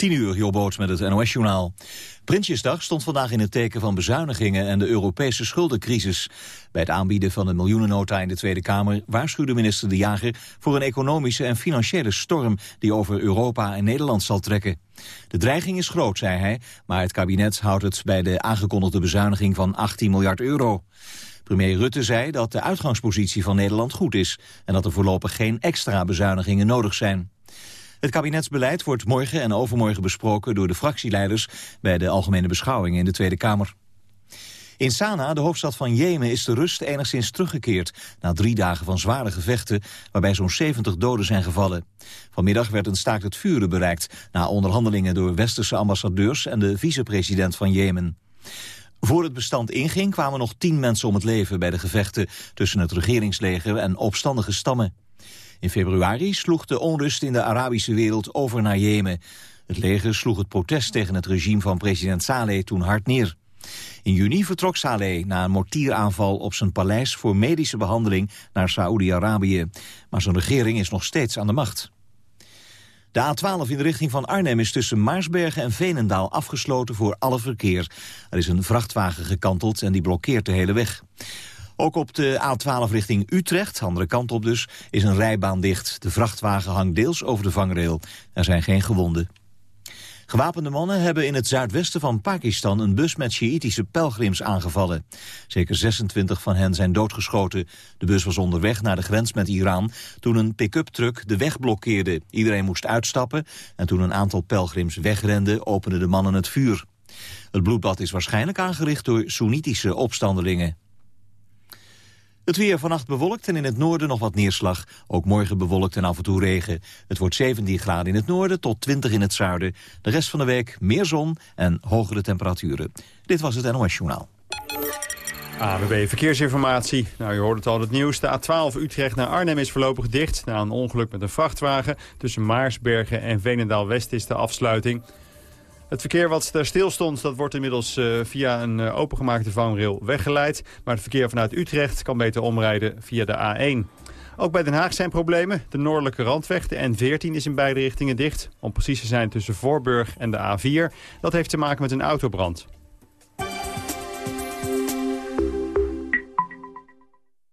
10 uur, Jobboot met het NOS-journaal. Prinsjesdag stond vandaag in het teken van bezuinigingen en de Europese schuldencrisis. Bij het aanbieden van de miljoenennota in de Tweede Kamer waarschuwde minister De Jager voor een economische en financiële storm die over Europa en Nederland zal trekken. De dreiging is groot, zei hij, maar het kabinet houdt het bij de aangekondigde bezuiniging van 18 miljard euro. Premier Rutte zei dat de uitgangspositie van Nederland goed is en dat er voorlopig geen extra bezuinigingen nodig zijn. Het kabinetsbeleid wordt morgen en overmorgen besproken door de fractieleiders bij de algemene beschouwing in de Tweede Kamer. In Sanaa, de hoofdstad van Jemen, is de rust enigszins teruggekeerd... na drie dagen van zware gevechten, waarbij zo'n 70 doden zijn gevallen. Vanmiddag werd een staakt het vuren bereikt... na onderhandelingen door westerse ambassadeurs en de vicepresident van Jemen. Voor het bestand inging kwamen nog tien mensen om het leven bij de gevechten... tussen het regeringsleger en opstandige stammen. In februari sloeg de onrust in de Arabische wereld over naar Jemen. Het leger sloeg het protest tegen het regime van president Saleh toen hard neer. In juni vertrok Saleh na een mortieraanval op zijn paleis voor medische behandeling naar Saoedi-Arabië. Maar zijn regering is nog steeds aan de macht. De A12 in de richting van Arnhem is tussen Maarsbergen en Veenendaal afgesloten voor alle verkeer. Er is een vrachtwagen gekanteld en die blokkeert de hele weg. Ook op de A12 richting Utrecht, andere kant op dus, is een rijbaan dicht. De vrachtwagen hangt deels over de vangrail. Er zijn geen gewonden. Gewapende mannen hebben in het zuidwesten van Pakistan een bus met Sjiïtische pelgrims aangevallen. Zeker 26 van hen zijn doodgeschoten. De bus was onderweg naar de grens met Iran toen een pick-up truck de weg blokkeerde. Iedereen moest uitstappen en toen een aantal pelgrims wegrenden openden de mannen het vuur. Het bloedbad is waarschijnlijk aangericht door Soenitische opstandelingen. Het weer vannacht bewolkt en in het noorden nog wat neerslag. Ook morgen bewolkt en af en toe regen. Het wordt 17 graden in het noorden tot 20 in het zuiden. De rest van de week meer zon en hogere temperaturen. Dit was het NOS Journaal. AWB Verkeersinformatie. Nou, je hoort het al het nieuws. De A12 Utrecht naar Arnhem is voorlopig dicht... na een ongeluk met een vrachtwagen. Tussen Maarsbergen en Veenendaal-West is de afsluiting. Het verkeer wat daar stil stond, dat wordt inmiddels uh, via een uh, opengemaakte vangrail weggeleid. Maar het verkeer vanuit Utrecht kan beter omrijden via de A1. Ook bij Den Haag zijn problemen. De noordelijke randweg, de N14, is in beide richtingen dicht. Om precies te zijn tussen Voorburg en de A4. Dat heeft te maken met een autobrand.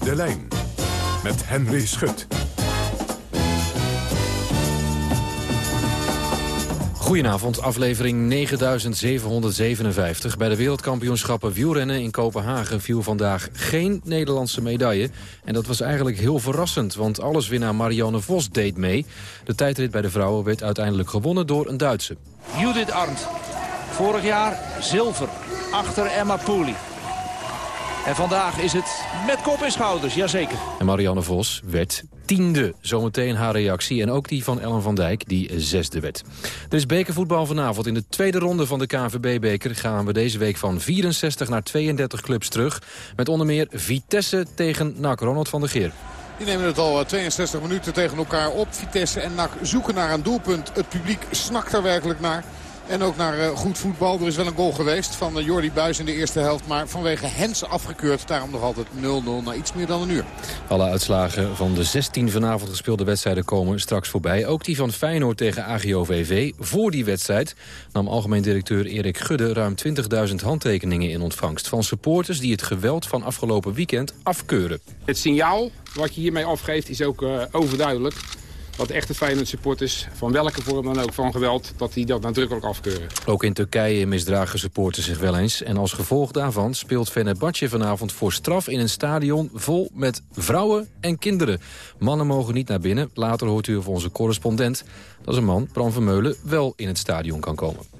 Langs de lijn met Henry Schut. Goedenavond, aflevering 9757. Bij de wereldkampioenschappen wielrennen in Kopenhagen viel vandaag geen Nederlandse medaille. En dat was eigenlijk heel verrassend, want alleswinnaar Marianne Vos deed mee. De tijdrit bij de vrouwen werd uiteindelijk gewonnen door een Duitse. Judith Arndt, vorig jaar zilver, achter Emma Pooley. En vandaag is het met kop en schouders, jazeker. En Marianne Vos werd tiende. Zometeen haar reactie en ook die van Ellen van Dijk, die zesde werd. Er is bekervoetbal vanavond. In de tweede ronde van de KNVB-beker gaan we deze week van 64 naar 32 clubs terug. Met onder meer Vitesse tegen NAC Ronald van der Geer. Die nemen het al 62 minuten tegen elkaar op. Vitesse en NAC zoeken naar een doelpunt. Het publiek snakt er werkelijk naar. En ook naar uh, goed voetbal. Er is wel een goal geweest van uh, Jordi Buis in de eerste helft. Maar vanwege Hens afgekeurd. Daarom nog altijd 0-0 na iets meer dan een uur. Alle uitslagen van de 16 vanavond gespeelde wedstrijden komen straks voorbij. Ook die van Feyenoord tegen AGOVV. Voor die wedstrijd nam algemeen directeur Erik Gudde ruim 20.000 handtekeningen in ontvangst. Van supporters die het geweld van afgelopen weekend afkeuren. Het signaal wat je hiermee afgeeft is ook uh, overduidelijk. Dat echte Feyenoord supporters, van welke vorm dan ook van geweld, dat die dat nadrukkelijk afkeuren. Ook in Turkije misdragen supporters zich wel eens. En als gevolg daarvan speelt Fenerbahce vanavond voor straf in een stadion vol met vrouwen en kinderen. Mannen mogen niet naar binnen. Later hoort u of onze correspondent, dat een man, Bram Vermeulen, wel in het stadion kan komen.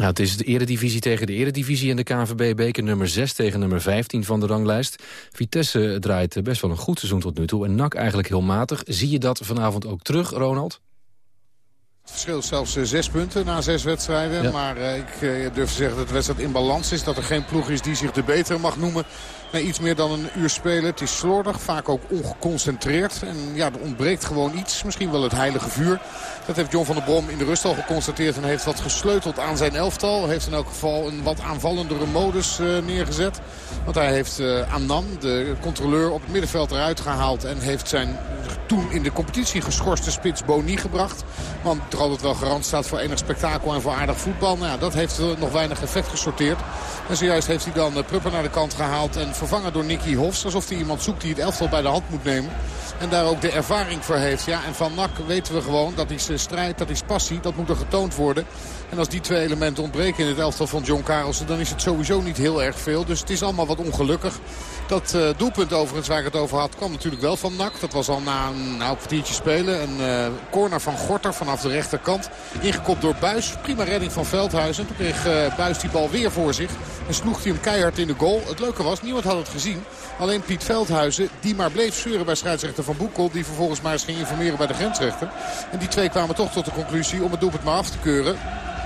Nou, het is de eredivisie tegen de eredivisie en de KNVB-beker nummer 6 tegen nummer 15 van de ranglijst. Vitesse draait best wel een goed seizoen tot nu toe en NAC eigenlijk heel matig. Zie je dat vanavond ook terug, Ronald? Het verschilt zelfs eh, zes punten na zes wedstrijden. Maar uh, ik durf te zeggen dat de wedstrijd in balans is. Dat er geen ploeg is die zich de betere mag noemen. Na iets meer dan een uur spelen. Het is slordig, vaak ook ongeconcentreerd. En ja, er ontbreekt gewoon iets. Misschien wel het heilige vuur. Dat heeft John van der Brom in de rust al geconstateerd. En heeft wat gesleuteld aan zijn elftal. Heeft in elk geval een wat aanvallendere modus uh, neergezet. Want hij heeft uh, Annan, de controleur, op het middenveld eruit gehaald. En heeft zijn toen in de competitie geschorste spits Boni gebracht. Want er altijd wel garant staat voor enig spektakel en voor aardig voetbal. Nou ja, dat heeft uh, nog weinig effect gesorteerd. En zojuist heeft hij dan Prupper naar de kant gehaald. En vervangen door Nicky Hofs. Alsof hij iemand zoekt die het elftal bij de hand moet nemen. En daar ook de ervaring voor heeft. Ja, en van NAC weten we gewoon dat is strijd, dat is passie. Dat moet er getoond worden. En als die twee elementen ontbreken in het elftal van John Karelsen... dan is het sowieso niet heel erg veel. Dus het is allemaal wat ongelukkig. Dat uh, doelpunt overigens waar ik het over had kwam natuurlijk wel van NAC. Dat was al na een nou, kwartiertje spelen. Een uh, corner van Gorter vanaf de rechterkant. Ingekopt door Buis. Prima redding van Veldhuizen. Toen kreeg uh, Buis die bal weer voor zich. En sloeg hij hem keihard in de goal. Het leuke was, niemand had het gezien. Alleen Piet Veldhuizen, die maar bleef zeuren bij scheidsrechter Van Boekel. Die vervolgens maar eens ging informeren bij de grensrechter. En die twee kwamen toch tot de conclusie om het doelpunt maar af te keuren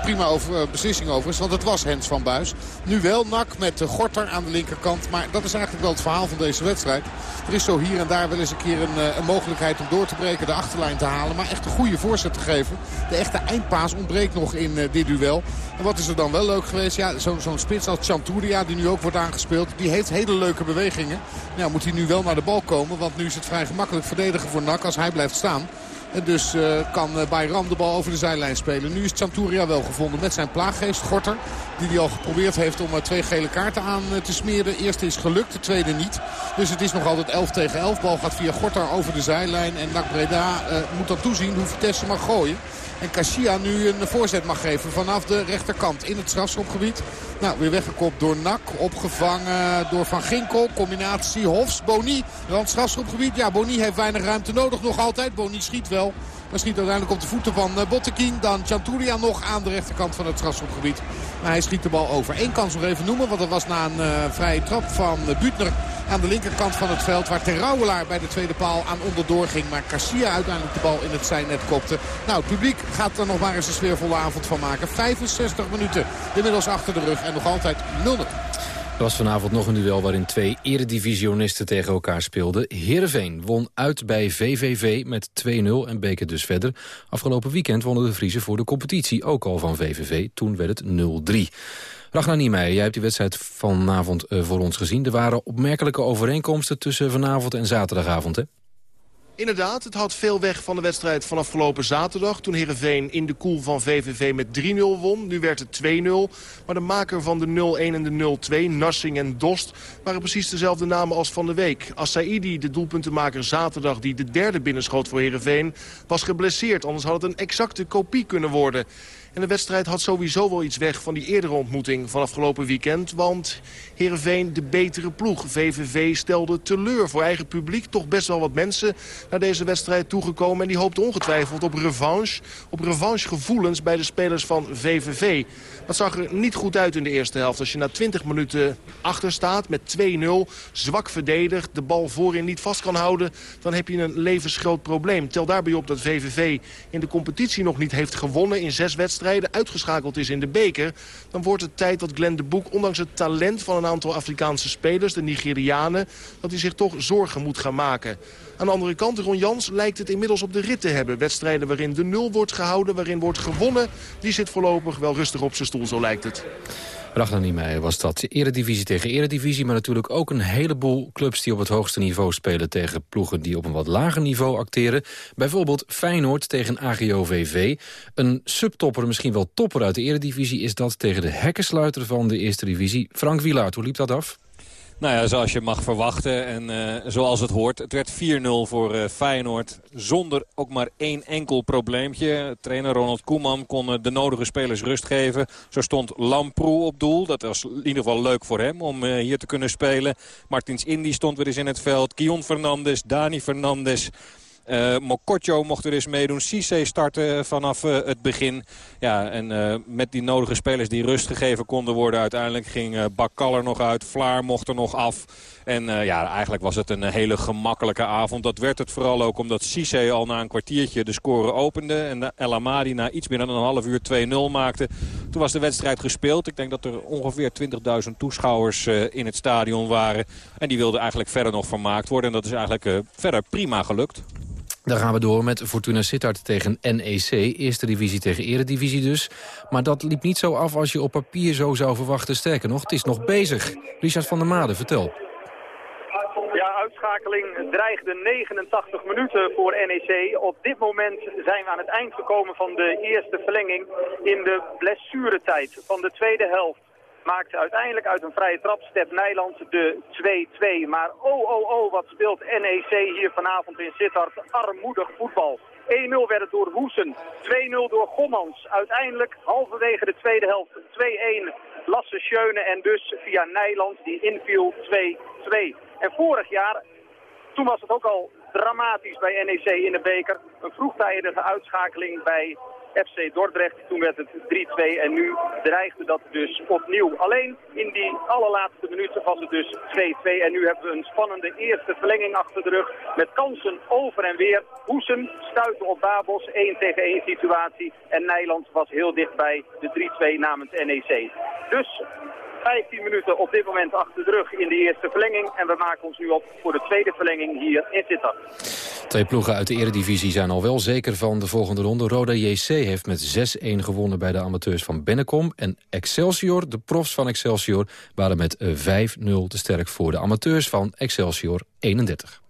prima over, uh, beslissing overigens. Want het was Hens van Buis. Nu wel Nak met de Gorter aan de linkerkant. Maar dat is eigenlijk wel het verhaal van deze wedstrijd. Er is zo hier en daar wel eens een keer een, uh, een mogelijkheid om door te breken. De achterlijn te halen. Maar echt een goede voorzet te geven. De echte eindpaas ontbreekt nog in dit duel. En wat is er dan wel leuk geweest? Ja, zo'n zo spits als Chanturia die nu ook wordt aangespeeld. Die heeft hele leuke bewegingen. Nou moet hij nu wel naar de bal komen. Want nu is het vrij gemakkelijk verdedigen voor Nak als hij blijft staan. En dus uh, kan uh, Bayram de bal over de zijlijn spelen. Nu is Chanturia wel gevonden met zijn plaaggeest Gorter. Die hij al geprobeerd heeft om uh, twee gele kaarten aan te smeren. De eerste is gelukt, de tweede niet. Dus het is nog altijd 11 tegen 11. Bal gaat via Gorter over de zijlijn. En Nak Breda moet dan toezien hoe Vitesse mag gooien. En Kashia nu een voorzet mag geven vanaf de rechterkant in het strafschopgebied. Nou, weer weggekopt door Nak. Opgevangen door Van Ginkel. Combinatie Hofs, Boni. Rand strafschopgebied. Ja, Boni heeft weinig ruimte nodig nog altijd. Boni schiet wel. Maar schiet uiteindelijk op de voeten van Bottekin. Dan Chanturia nog aan de rechterkant van het strafschopgebied. Maar hij schiet de bal over. Eén kans nog even noemen. Want dat was na een uh, vrije trap van uh, Butner aan de linkerkant van het veld. Waar Terrouwelaar bij de tweede paal aan onderdoor ging. Maar Garcia uiteindelijk de bal in het zijnet kopte. Nou, het publiek gaat er nog maar eens een sfeervolle avond van maken. 65 minuten inmiddels achter de rug. En nog altijd 0-0. Er was vanavond nog een duel waarin twee eredivisionisten tegen elkaar speelden. Heerenveen won uit bij VVV met 2-0 en beker dus verder. Afgelopen weekend wonnen de Vriezen voor de competitie ook al van VVV. Toen werd het 0-3. Ragnar Niemeyer, jij hebt die wedstrijd vanavond uh, voor ons gezien. Er waren opmerkelijke overeenkomsten tussen vanavond en zaterdagavond, hè? Inderdaad, het had veel weg van de wedstrijd van afgelopen zaterdag... toen Heerenveen in de koel van VVV met 3-0 won. Nu werd het 2-0. Maar de maker van de 0-1 en de 0-2, Nassing en Dost... waren precies dezelfde namen als van de week. Assaidi, de doelpuntenmaker zaterdag die de derde binnenschoot voor Heerenveen... was geblesseerd, anders had het een exacte kopie kunnen worden... En de wedstrijd had sowieso wel iets weg van die eerdere ontmoeting van afgelopen weekend. Want Heerenveen de betere ploeg. VVV stelde teleur voor eigen publiek. Toch best wel wat mensen naar deze wedstrijd toegekomen. En die hoopten ongetwijfeld op revanche. Op revanchegevoelens bij de spelers van VVV. Dat zag er niet goed uit in de eerste helft. Als je na 20 minuten achter staat met 2-0, zwak verdedigd... de bal voorin niet vast kan houden, dan heb je een levensgroot probleem. Tel daarbij op dat VVV in de competitie nog niet heeft gewonnen... in zes wedstrijden, uitgeschakeld is in de beker... dan wordt het tijd dat Glenn de Boek, ondanks het talent van een aantal Afrikaanse spelers... de Nigerianen, dat hij zich toch zorgen moet gaan maken. Aan de andere kant, Ron Jans lijkt het inmiddels op de rit te hebben. Wedstrijden waarin de nul wordt gehouden, waarin wordt gewonnen... die zit voorlopig wel rustig op zijn stoel, zo lijkt het. Ragnar Niemeyer was dat. Eredivisie tegen eredivisie, maar natuurlijk ook een heleboel clubs die op het hoogste niveau spelen tegen ploegen die op een wat lager niveau acteren. Bijvoorbeeld Feyenoord tegen AGOVV. Een subtopper, misschien wel topper uit de eredivisie is dat tegen de hekkensluiter van de eerste divisie. Frank Wielaert, hoe liep dat af? Nou ja, zoals je mag verwachten en uh, zoals het hoort. Het werd 4-0 voor uh, Feyenoord zonder ook maar één enkel probleempje. Trainer Ronald Koeman kon uh, de nodige spelers rust geven. Zo stond Lamproe op doel. Dat was in ieder geval leuk voor hem om hier te kunnen spelen. Martins Indy stond weer eens in het veld. Kion Fernandes, Dani Fernandes... Uh, Mokotjo mocht er eens meedoen. Cisse starten vanaf uh, het begin. Ja, en met die nodige spelers die rust gegeven konden worden. Uiteindelijk ging uh, Bakkal er nog uit. Vlaar mocht er nog af. En ja, eigenlijk was het een hele gemakkelijke avond. Dat werd het vooral ook omdat Cisse al na een kwartiertje de score opende. En El Amadi na iets meer dan een half uur 2-0 maakte. Toen was de wedstrijd gespeeld. Ik denk dat er ongeveer 20.000 toeschouwers in het stadion waren. En die wilden eigenlijk verder nog vermaakt worden. En dat is eigenlijk verder prima gelukt. Dan gaan we door met Fortuna Sittard tegen NEC. Eerste divisie tegen eredivisie dus. Maar dat liep niet zo af als je op papier zo zou verwachten. Sterker nog, het is nog bezig. Richard van der Made, vertel. Ja, uitschakeling dreigde 89 minuten voor NEC. Op dit moment zijn we aan het eind gekomen van de eerste verlenging in de blessuretijd van de tweede helft maakte uiteindelijk uit een vrije trap Stef Nijland de 2-2. Maar oh, oh, oh, wat speelt NEC hier vanavond in Sittard. Armoedig voetbal. 1-0 werd het door Hoesen, 2-0 door Gommans. Uiteindelijk halverwege de tweede helft 2-1 Lasse Schöne en dus via Nijland die inviel 2-2. En vorig jaar, toen was het ook al dramatisch bij NEC in de beker. Een vroegtijdige uitschakeling bij FC Dordrecht. Toen werd het 3-2 en nu dreigde dat dus opnieuw. Alleen in die allerlaatste minuten was het dus 2-2. En nu hebben we een spannende eerste verlenging achter de rug. Met kansen over en weer. Hoesen stuitte op Babos. 1 tegen 1 situatie. En Nijland was heel dichtbij de 3-2 namens NEC. Dus 15 minuten op dit moment achter de rug in de eerste verlenging. En we maken ons nu op voor de tweede verlenging hier in Sittard. Twee ploegen uit de eredivisie zijn al wel zeker van de volgende ronde. Roda JC heeft met 6-1 gewonnen bij de amateurs van Bennekom. En Excelsior, de profs van Excelsior, waren met 5-0 te sterk voor de amateurs van Excelsior 31.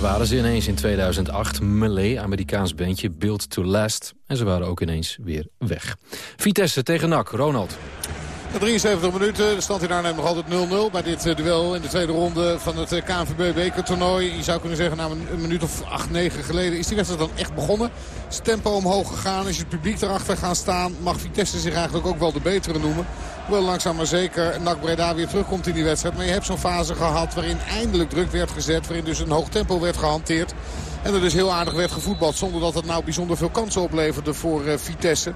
Waren ze ineens in 2008. Malay, Amerikaans bandje, Built to Last. En ze waren ook ineens weer weg. Vitesse tegen NAC, Ronald. Na 73 minuten, de stand in Arnhem nog altijd 0-0 bij dit eh, duel in de tweede ronde van het eh, KNVB bekertoernooi. Je zou kunnen zeggen, na een minuut of 8, 9 geleden is die wedstrijd dan echt begonnen. Is het tempo omhoog gegaan, is het publiek erachter gaan staan. Mag Vitesse zich eigenlijk ook wel de betere noemen. Hoewel langzaam maar zeker NAC Breda weer terugkomt in die wedstrijd. Maar je hebt zo'n fase gehad waarin eindelijk druk werd gezet. Waarin dus een hoog tempo werd gehanteerd. En er dus heel aardig werd gevoetbald zonder dat het nou bijzonder veel kansen opleverde voor uh, Vitesse.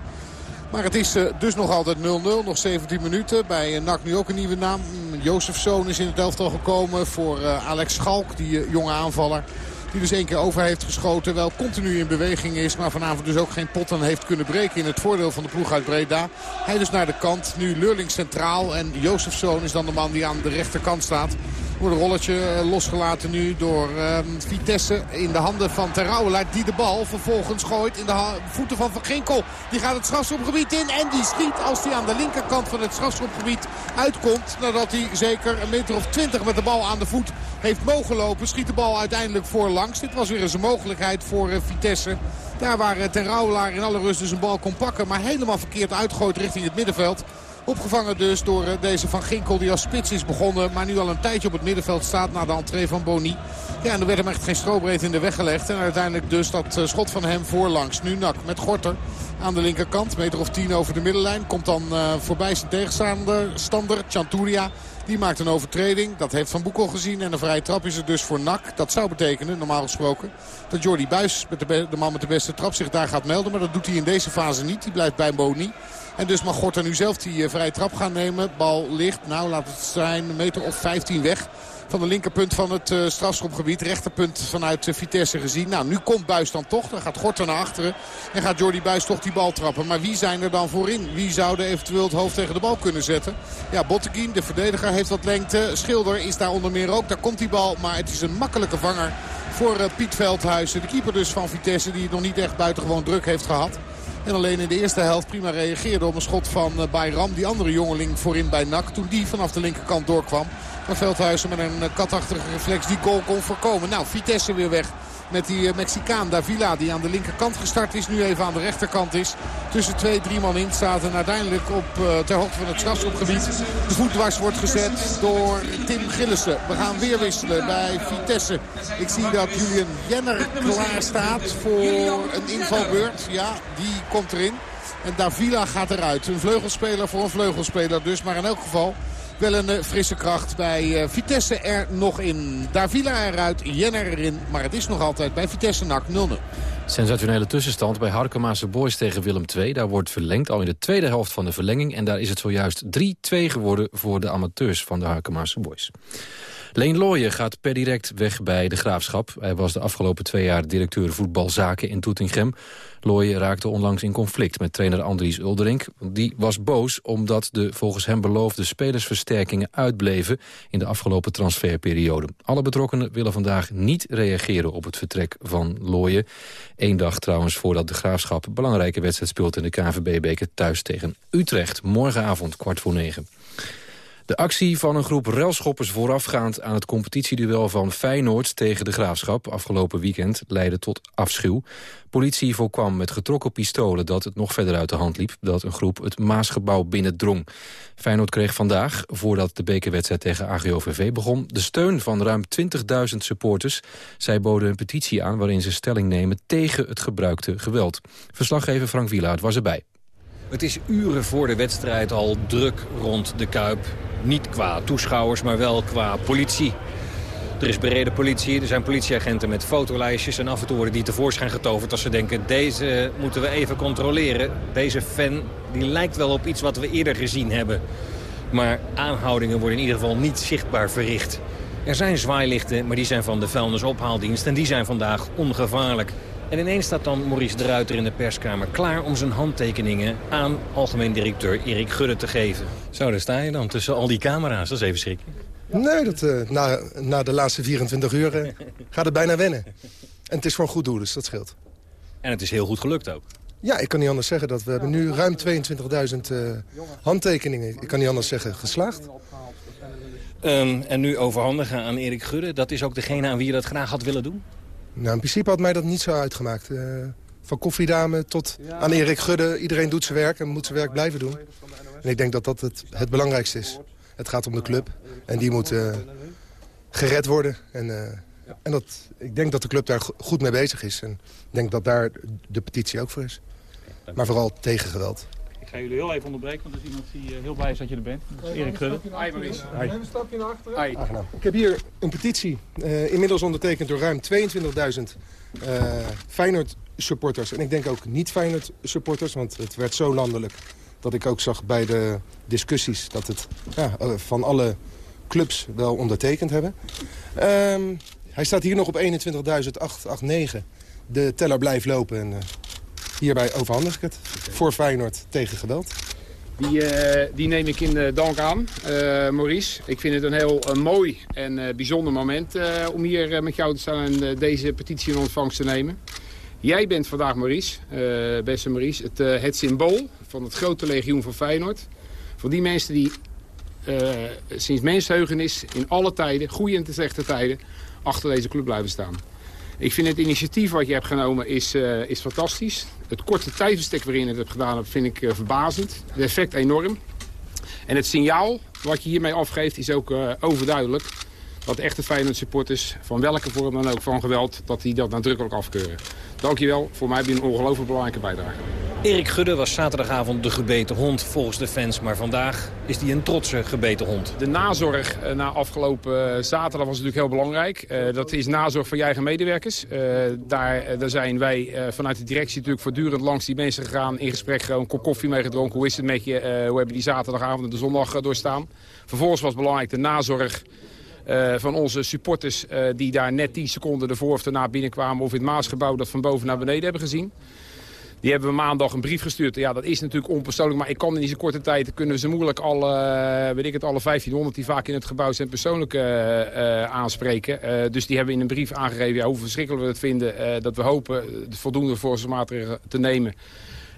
Maar het is uh, dus nog altijd 0-0. Nog 17 minuten. Bij uh, NAC nu ook een nieuwe naam. Jozefzoon is in het elftal gekomen voor uh, Alex Schalk. Die jonge aanvaller. Die dus één keer over heeft geschoten. Wel continu in beweging is. Maar vanavond dus ook geen potten heeft kunnen breken. In het voordeel van de ploeg uit Breda. Hij dus naar de kant. Nu Leurling centraal. En Jozefzoon is dan de man die aan de rechterkant staat. Wordt een rolletje losgelaten nu door uh, Vitesse in de handen van Terrouwelaar. Die de bal vervolgens gooit in de voeten van Van Ginkel. Die gaat het strafschopgebied in en die schiet als hij aan de linkerkant van het strafschopgebied uitkomt. Nadat hij zeker een meter of twintig met de bal aan de voet heeft mogen lopen. Schiet de bal uiteindelijk voorlangs. Dit was weer eens een mogelijkheid voor uh, Vitesse. Daar waar uh, Terrouwelaar in alle rust dus een bal kon pakken. Maar helemaal verkeerd uitgooit richting het middenveld. Opgevangen dus door deze Van Ginkel die als spits is begonnen. Maar nu al een tijdje op het middenveld staat na de entree van Boni. Ja, en er werd hem echt geen strobreed in de weg gelegd. En uiteindelijk dus dat schot van hem voorlangs. Nu Nak met Gorter aan de linkerkant. Meter of tien over de middenlijn. Komt dan uh, voorbij zijn tegenstander, stander Chanturia. Die maakt een overtreding. Dat heeft Van Boekel gezien. En een vrije trap is er dus voor NAC. Dat zou betekenen, normaal gesproken, dat Jordi Buis, de, de, man met de beste trap, zich daar gaat melden. Maar dat doet hij in deze fase niet. Die blijft bij Boni. En dus mag Gorter nu zelf die uh, vrije trap gaan nemen. Bal ligt, nou laat het zijn, een meter of 15 weg. Van de linkerpunt van het uh, strafschopgebied. Rechterpunt vanuit uh, Vitesse gezien. Nou, nu komt Buis dan toch. Dan gaat Gorter naar achteren. En gaat Jordi Buis toch die bal trappen. Maar wie zijn er dan voorin? Wie zouden eventueel het hoofd tegen de bal kunnen zetten? Ja, Botteguin, de verdediger, heeft wat lengte. Schilder is daar onder meer ook. Daar komt die bal. Maar het is een makkelijke vanger voor Piet Veldhuizen. De keeper dus van Vitesse die het nog niet echt buitengewoon druk heeft gehad. En alleen in de eerste helft prima reageerde op een schot van uh, Bayram. Die andere jongeling voorin bij NAC. Toen die vanaf de linkerkant doorkwam. Maar Veldhuizen met een uh, katachtige reflex die goal kon voorkomen. Nou, Vitesse weer weg. Met die uh, Mexicaan Davila die aan de linkerkant gestart is. Nu even aan de rechterkant is. Tussen twee, drie man in staat. En uiteindelijk op, uh, ter hoogte van het strafschopgebied. De voet dwars wordt gezet door Tim Gillissen. We gaan weer wisselen bij Vitesse. Ik zie dat Julian Jenner klaar staat voor een invalbeurt. Ja, die komt erin. En Davila gaat eruit. Een vleugelspeler voor een vleugelspeler dus. Maar in elk geval wel een uh, frisse kracht bij uh, Vitesse er nog in. Davila eruit, Jenner erin. Maar het is nog altijd bij Vitesse NAC 0-0. Sensationele tussenstand bij Harkemaanse Boys tegen Willem II. Daar wordt verlengd al in de tweede helft van de verlenging. En daar is het zojuist 3-2 geworden voor de amateurs van de Harkemaanse Boys. Leen Looyen gaat per direct weg bij de Graafschap. Hij was de afgelopen twee jaar directeur voetbalzaken in Toetingem. Looyen raakte onlangs in conflict met trainer Andries Ulderink. Die was boos omdat de volgens hem beloofde spelersversterkingen uitbleven in de afgelopen transferperiode. Alle betrokkenen willen vandaag niet reageren op het vertrek van Looyen. Eén dag trouwens voordat de Graafschap belangrijke wedstrijd speelt in de KNVB-beker thuis tegen Utrecht. Morgenavond kwart voor negen. De actie van een groep relschoppers voorafgaand aan het competitieduel van Feyenoord tegen de Graafschap afgelopen weekend leidde tot afschuw. Politie voorkwam met getrokken pistolen dat het nog verder uit de hand liep, dat een groep het Maasgebouw binnendrong. Feyenoord kreeg vandaag, voordat de bekerwedstrijd tegen AGOVV begon, de steun van ruim 20.000 supporters. Zij boden een petitie aan waarin ze stelling nemen tegen het gebruikte geweld. Verslaggever Frank Wielaert was erbij. Het is uren voor de wedstrijd al druk rond de Kuip. Niet qua toeschouwers, maar wel qua politie. Er is bereden politie, er zijn politieagenten met fotolijstjes... en af en toe worden die tevoorschijn getoverd als ze denken... deze moeten we even controleren. Deze fan die lijkt wel op iets wat we eerder gezien hebben. Maar aanhoudingen worden in ieder geval niet zichtbaar verricht. Er zijn zwaailichten, maar die zijn van de vuilnisophaaldienst... en die zijn vandaag ongevaarlijk. En ineens staat dan Maurice de Ruiter in de perskamer klaar om zijn handtekeningen aan algemeen directeur Erik Gudde te geven. Zo, daar sta je dan tussen al die camera's. Dat is even schrikken. Nee, dat, uh, na, na de laatste 24 uur uh, gaat het bijna wennen. En het is voor een goed doel, dus dat scheelt. En het is heel goed gelukt ook. Ja, ik kan niet anders zeggen dat we hebben nu ruim 22.000 uh, handtekeningen. Ik kan niet anders zeggen geslaagd. Um, en nu overhandigen aan Erik Gudde. Dat is ook degene aan wie je dat graag had willen doen? Nou, in principe had mij dat niet zo uitgemaakt. Uh, van koffiedame tot aan Erik Gudde. Iedereen doet zijn werk en moet zijn werk blijven doen. En ik denk dat dat het, het belangrijkste is. Het gaat om de club. En die moet uh, gered worden. En, uh, en dat, ik denk dat de club daar goed mee bezig is. En ik denk dat daar de petitie ook voor is. Maar vooral tegen geweld. Ik ga jullie heel even onderbreken, want er is iemand die heel blij is dat je er bent. Dat is Erik Maurice. Hi. Een stapje naar achteren. Ik heb hier een petitie, uh, inmiddels ondertekend door ruim 22.000 uh, Feyenoord supporters. En ik denk ook niet Feyenoord supporters, want het werd zo landelijk... dat ik ook zag bij de discussies dat het ja, van alle clubs wel ondertekend hebben. Um, hij staat hier nog op 21.889. De teller blijft lopen en uh, hierbij overhandig ik het. Voor Feyenoord tegen geweld. Die, uh, die neem ik in uh, dank aan, uh, Maurice. Ik vind het een heel mooi en bijzonder moment om hier met jou te staan en deze petitie in ontvangst te nemen. Jij bent vandaag, Maurice, beste Maurice, het, het symbool van het grote legioen van Feyenoord. Voor die mensen die sinds mensheugenis in alle tijden, goede en slechte tijden, achter deze club blijven staan. Ik vind het initiatief wat je hebt genomen is, uh, is fantastisch. Het korte tijdverstek waarin je het hebt gedaan vind ik uh, verbazend. Het effect enorm. En het signaal wat je hiermee afgeeft is ook uh, overduidelijk. Dat echte Feyenoord supporters, van welke vorm dan ook van geweld, dat die dat nadrukkelijk afkeuren. Dankjewel, voor mij heb je een ongelooflijk belangrijke bijdrage. Erik Gudde was zaterdagavond de gebeten hond volgens de fans. Maar vandaag is hij een trotse gebeten hond. De nazorg na afgelopen zaterdag was natuurlijk heel belangrijk. Uh, dat is nazorg van je eigen medewerkers. Uh, daar, daar zijn wij uh, vanuit de directie natuurlijk voortdurend langs die mensen gegaan. In gesprek gewoon, een kop koffie meegedronken. Hoe is het met je? hoe hebben die zaterdagavond en de zondag doorstaan? Vervolgens was belangrijk de nazorg uh, van onze supporters uh, die daar net 10 seconden ervoor of daarna binnenkwamen... of in het Maasgebouw dat van boven naar beneden hebben gezien. Die hebben we maandag een brief gestuurd. Ja, dat is natuurlijk onpersoonlijk, maar ik kan in deze korte tijd... kunnen ze moeilijk alle, weet ik het, alle 1500 die vaak in het gebouw zijn persoonlijk aanspreken. dus die hebben in een brief aangegeven ja, hoe verschrikkelijk we het vinden. dat we hopen voldoende voorzorgsmaatregelen te nemen.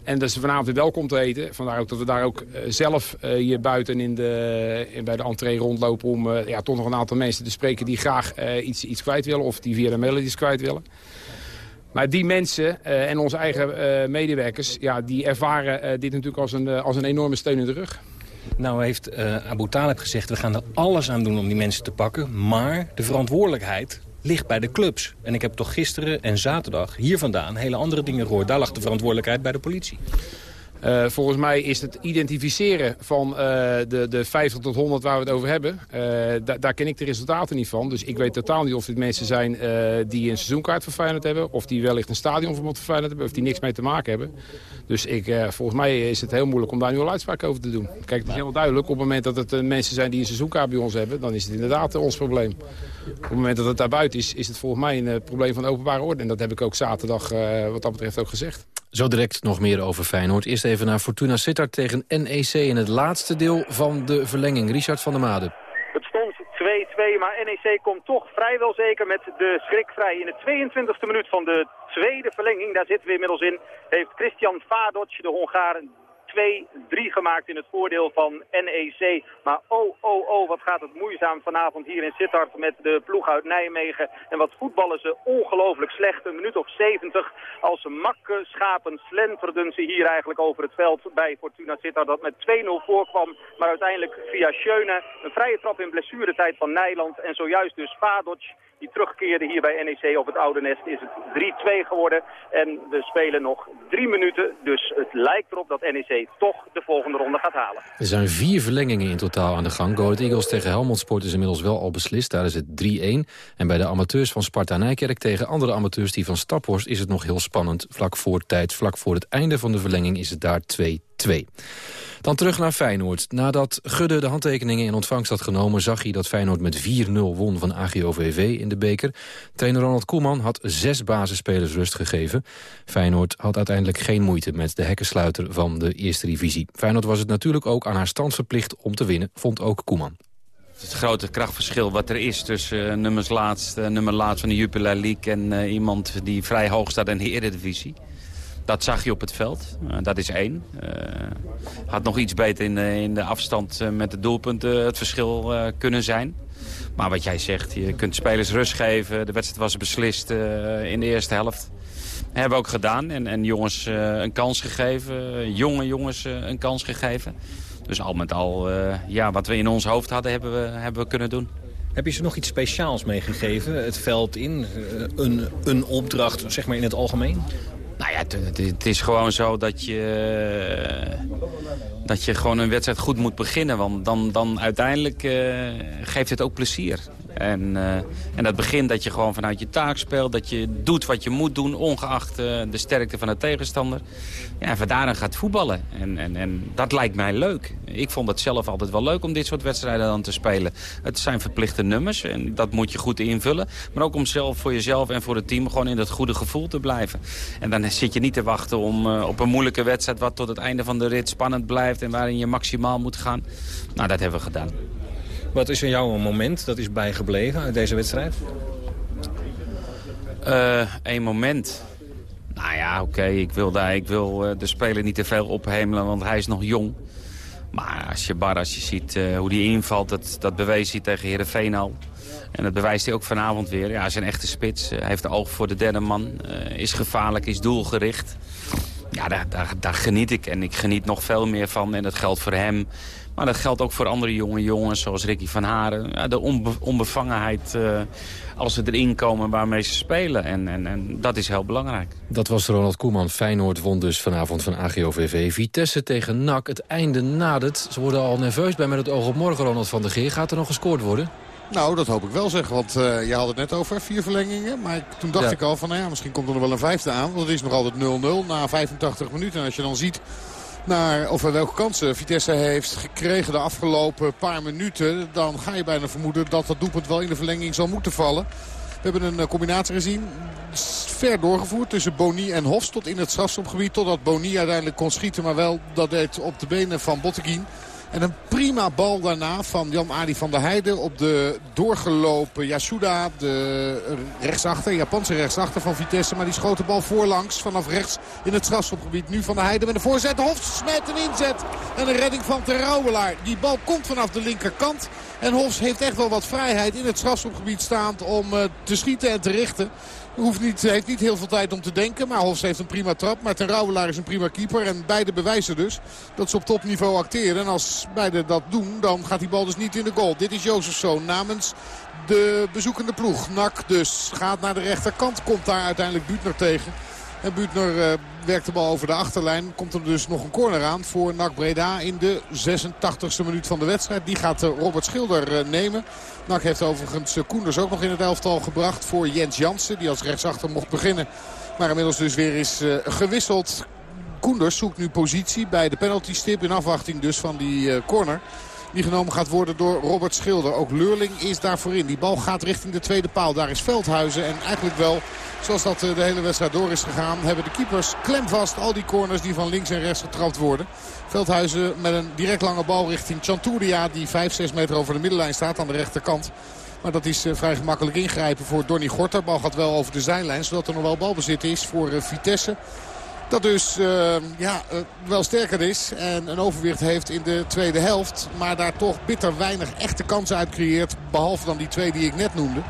En dat ze vanavond welkom te eten. Vandaar ook dat we daar ook uh, zelf uh, hier buiten in de, bij de entree rondlopen... om uh, ja, toch nog een aantal mensen te spreken die graag iets, iets kwijt willen... of die via de mail iets kwijt willen. Maar die mensen en onze eigen medewerkers... Ja, die ervaren dit natuurlijk als een, als een enorme steun in de rug. Nou heeft Abu Talib gezegd, we gaan er alles aan doen om die mensen te pakken. Maar de verantwoordelijkheid ligt bij de clubs. En ik heb toch gisteren en zaterdag hier vandaan hele andere dingen gehoord. Daar lag de verantwoordelijkheid bij de politie. Uh, volgens mij is het identificeren van uh, de, de 50 tot 100 waar we het over hebben... Da daar ken ik de resultaten niet van. Dus ik weet totaal niet of dit mensen zijn die een seizoenkaart voor Feyenoord hebben... of die wellicht een stadionverbod voor hebben... of die niks mee te maken hebben. Dus ik, volgens mij is het heel moeilijk om daar nu al uitspraak over te doen. Kijk, het is heel duidelijk. Op het moment dat het mensen zijn die een seizoenkaart bij ons hebben... dan is het inderdaad ons probleem. Op het moment dat het daar buiten is, is het volgens mij een probleem van openbare orde. En dat heb ik ook zaterdag wat dat betreft ook gezegd. Zo direct nog meer over Feyenoord. Eerst even naar Fortuna Sittard tegen NEC in het laatste deel van de verlenging. Richard van der Made. Het stond 2-2, maar NEC komt toch vrijwel zeker met de schrik vrij. In de 22e minuut van de tweede verlenging, daar zitten we inmiddels in, heeft Christian Vadoc, de Hongaar, 2-3 gemaakt in het voordeel van NEC. Maar oh, oh, oh, wat gaat het moeizaam vanavond hier in Sittard met de ploeg uit Nijmegen. En wat voetballen ze ongelooflijk slecht. Een minuut of 70 als makke schapen slenterden ze hier eigenlijk over het veld bij Fortuna Sittard. Dat met 2-0 voorkwam, maar uiteindelijk via Schöne een vrije trap in blessuretijd van Nijland. En zojuist dus Vadoc die terugkeerde hier bij NEC op het oude nest is het 3-2 geworden. En we spelen nog drie minuten, dus het lijkt erop dat NEC toch de volgende ronde gaat halen. Er zijn vier verlengingen in totaal aan de gang. Go Eagles tegen Helmond Sport is inmiddels wel al beslist. Daar is het 3-1. En bij de amateurs van Sparta Nijkerk tegen andere amateurs die van Staphorst... is het nog heel spannend. Vlak voor tijd, vlak voor het einde van de verlenging is het daar 2-2. Dan terug naar Feyenoord. Nadat Gudde de handtekeningen in ontvangst had genomen... zag hij dat Feyenoord met 4-0 won van AGOVV in de beker. Trainer Ronald Koeman had zes basisspelers rust gegeven. Feyenoord had uiteindelijk geen moeite met de hekkensluiter van de eerste divisie. Feyenoord was het natuurlijk ook aan haar stand verplicht om te winnen, vond ook Koeman. Het, grote krachtverschil wat er is tussen uh, nummers laatst, uh, nummer laatst van de Jupiler League... en uh, iemand die vrij hoog staat in de Eredivisie. Dat zag je op het veld. dat is één. had nog iets beter in de, in de afstand met de doelpunten het verschil kunnen zijn. Maar wat jij zegt, je kunt spelers rust geven. De wedstrijd was beslist in de eerste helft. hebben we ook gedaan. En, en jongens een kans gegeven. jonge jongens een kans gegeven. Dus al met al, ja, wat we in ons hoofd hadden, hebben we, hebben we kunnen doen. Heb je ze nog iets speciaals meegegeven? Het veld in, eh, een, een opdracht zeg maar in het algemeen? Nou ja, het, is gewoon zo dat je, dat je gewoon een wedstrijd goed moet beginnen. Want dan, dan uiteindelijk uh, geeft het ook plezier. En, uh, en dat begint dat je gewoon vanuit je taak speelt. Dat je doet wat je moet doen, ongeacht uh, de sterkte van de tegenstander. Ja, en van daarin gaat voetballen. En, en, en dat lijkt mij leuk. Ik vond het zelf altijd wel leuk om dit soort wedstrijden dan te spelen. Het zijn verplichte nummers en dat moet je goed invullen. Maar ook om zelf voor jezelf en voor het team gewoon in dat goede gevoel te blijven. En dan zit je niet te wachten om, uh, op een moeilijke wedstrijd... wat tot het einde van de rit spannend blijft en waarin je maximaal moet gaan. Nou, dat hebben we gedaan. Wat is in jou een moment dat is bijgebleven uit deze wedstrijd? Uh, een moment. Nou ja, oké, ik wil, daar, ik wil uh, de speler niet te veel ophemelen, want hij is nog jong. Maar als je ziet uh, hoe die invalt, dat, dat bewees hij tegen Heerenveen al. En dat bewijst hij ook vanavond weer. Ja, hij is een echte spits. Hij heeft oog voor de derde man. is gevaarlijk, is doelgericht. Ja, daar, daar, daar geniet ik. En ik geniet nog veel meer van. En dat geldt voor hem. Maar dat geldt ook voor andere jonge jongens, zoals Ricky van Haren. Ja, de onbe onbevangenheid uh, als ze erin komen waarmee ze spelen. En, en, en dat is heel belangrijk. Dat was Ronald Koeman. Feyenoord won dus vanavond van AGOVV. Vitesse tegen NAC. Het einde nadert. Ze worden al nerveus bij met het oog op morgen, Ronald van der Geer. Gaat er nog gescoord worden? Nou, dat hoop ik wel zeg. Want uh, je had het net over vier verlengingen. Maar toen dacht ik al van, nou ja, misschien komt er nog wel een vijfde aan. Want het is nog altijd 0-0 na 85 minuten. En als je dan ziet naar of welke kansen Vitesse heeft gekregen de afgelopen paar minuten... dan ga je bijna vermoeden dat dat doelpunt wel in de verlenging zal moeten vallen. We hebben een eh, combinatie gezien, ver doorgevoerd tussen Boni en Hofs tot in het strafschopgebied. Totdat Boni uiteindelijk kon schieten, maar wel dat deed op de benen van Botteguin. En een prima bal daarna van Jan-Adi van der Heijden op de doorgelopen Yasuda. De rechtsachter, Japanse rechtsachter van Vitesse. Maar die schoot de bal voorlangs vanaf rechts in het strafschopgebied. Nu van der Heijden met een voorzet. Hofs met een inzet. En een redding van Terouwelaar. Die bal komt vanaf de linkerkant. En Hofs heeft echt wel wat vrijheid in het strafschopgebied staand om uh, te schieten en te richten. Hoeft niet, heeft niet heel veel tijd om te denken. Maar Hofs heeft een prima trap. Maar Ten Rouwelaar is een prima keeper. En beide bewijzen dus dat ze op topniveau acteren. En als beide dat doen, dan gaat die bal dus niet in de goal. Dit is Jozefzoon namens de bezoekende ploeg. Nak dus gaat naar de rechterkant. Komt daar uiteindelijk Buutner tegen. En Buutner uh, werkt de bal over de achterlijn. Komt er dus nog een corner aan voor NAC Breda in de 86e minuut van de wedstrijd. Die gaat uh, Robert Schilder uh, nemen. NAC heeft overigens Koenders ook nog in het elftal gebracht voor Jens Jansen. Die als rechtsachter mocht beginnen. Maar inmiddels dus weer is gewisseld. Koenders zoekt nu positie bij de penaltystip in afwachting dus van die corner. Die genomen gaat worden door Robert Schilder. Ook Leurling is daarvoor in. Die bal gaat richting de tweede paal. Daar is Veldhuizen. En eigenlijk wel, zoals dat de hele wedstrijd door is gegaan... hebben de keepers klemvast al die corners die van links en rechts getrapt worden. Veldhuizen met een direct lange bal richting Chanturia... die 5, 6 meter over de middenlijn staat aan de rechterkant. Maar dat is vrij gemakkelijk ingrijpen voor Donny Gorter. Bal gaat wel over de zijlijn, zodat er nog wel balbezit is voor Vitesse. Dat dus uh, ja, uh, wel sterker is en een overwicht heeft in de tweede helft. Maar daar toch bitter weinig echte kansen uit creëert. Behalve dan die twee die ik net noemde.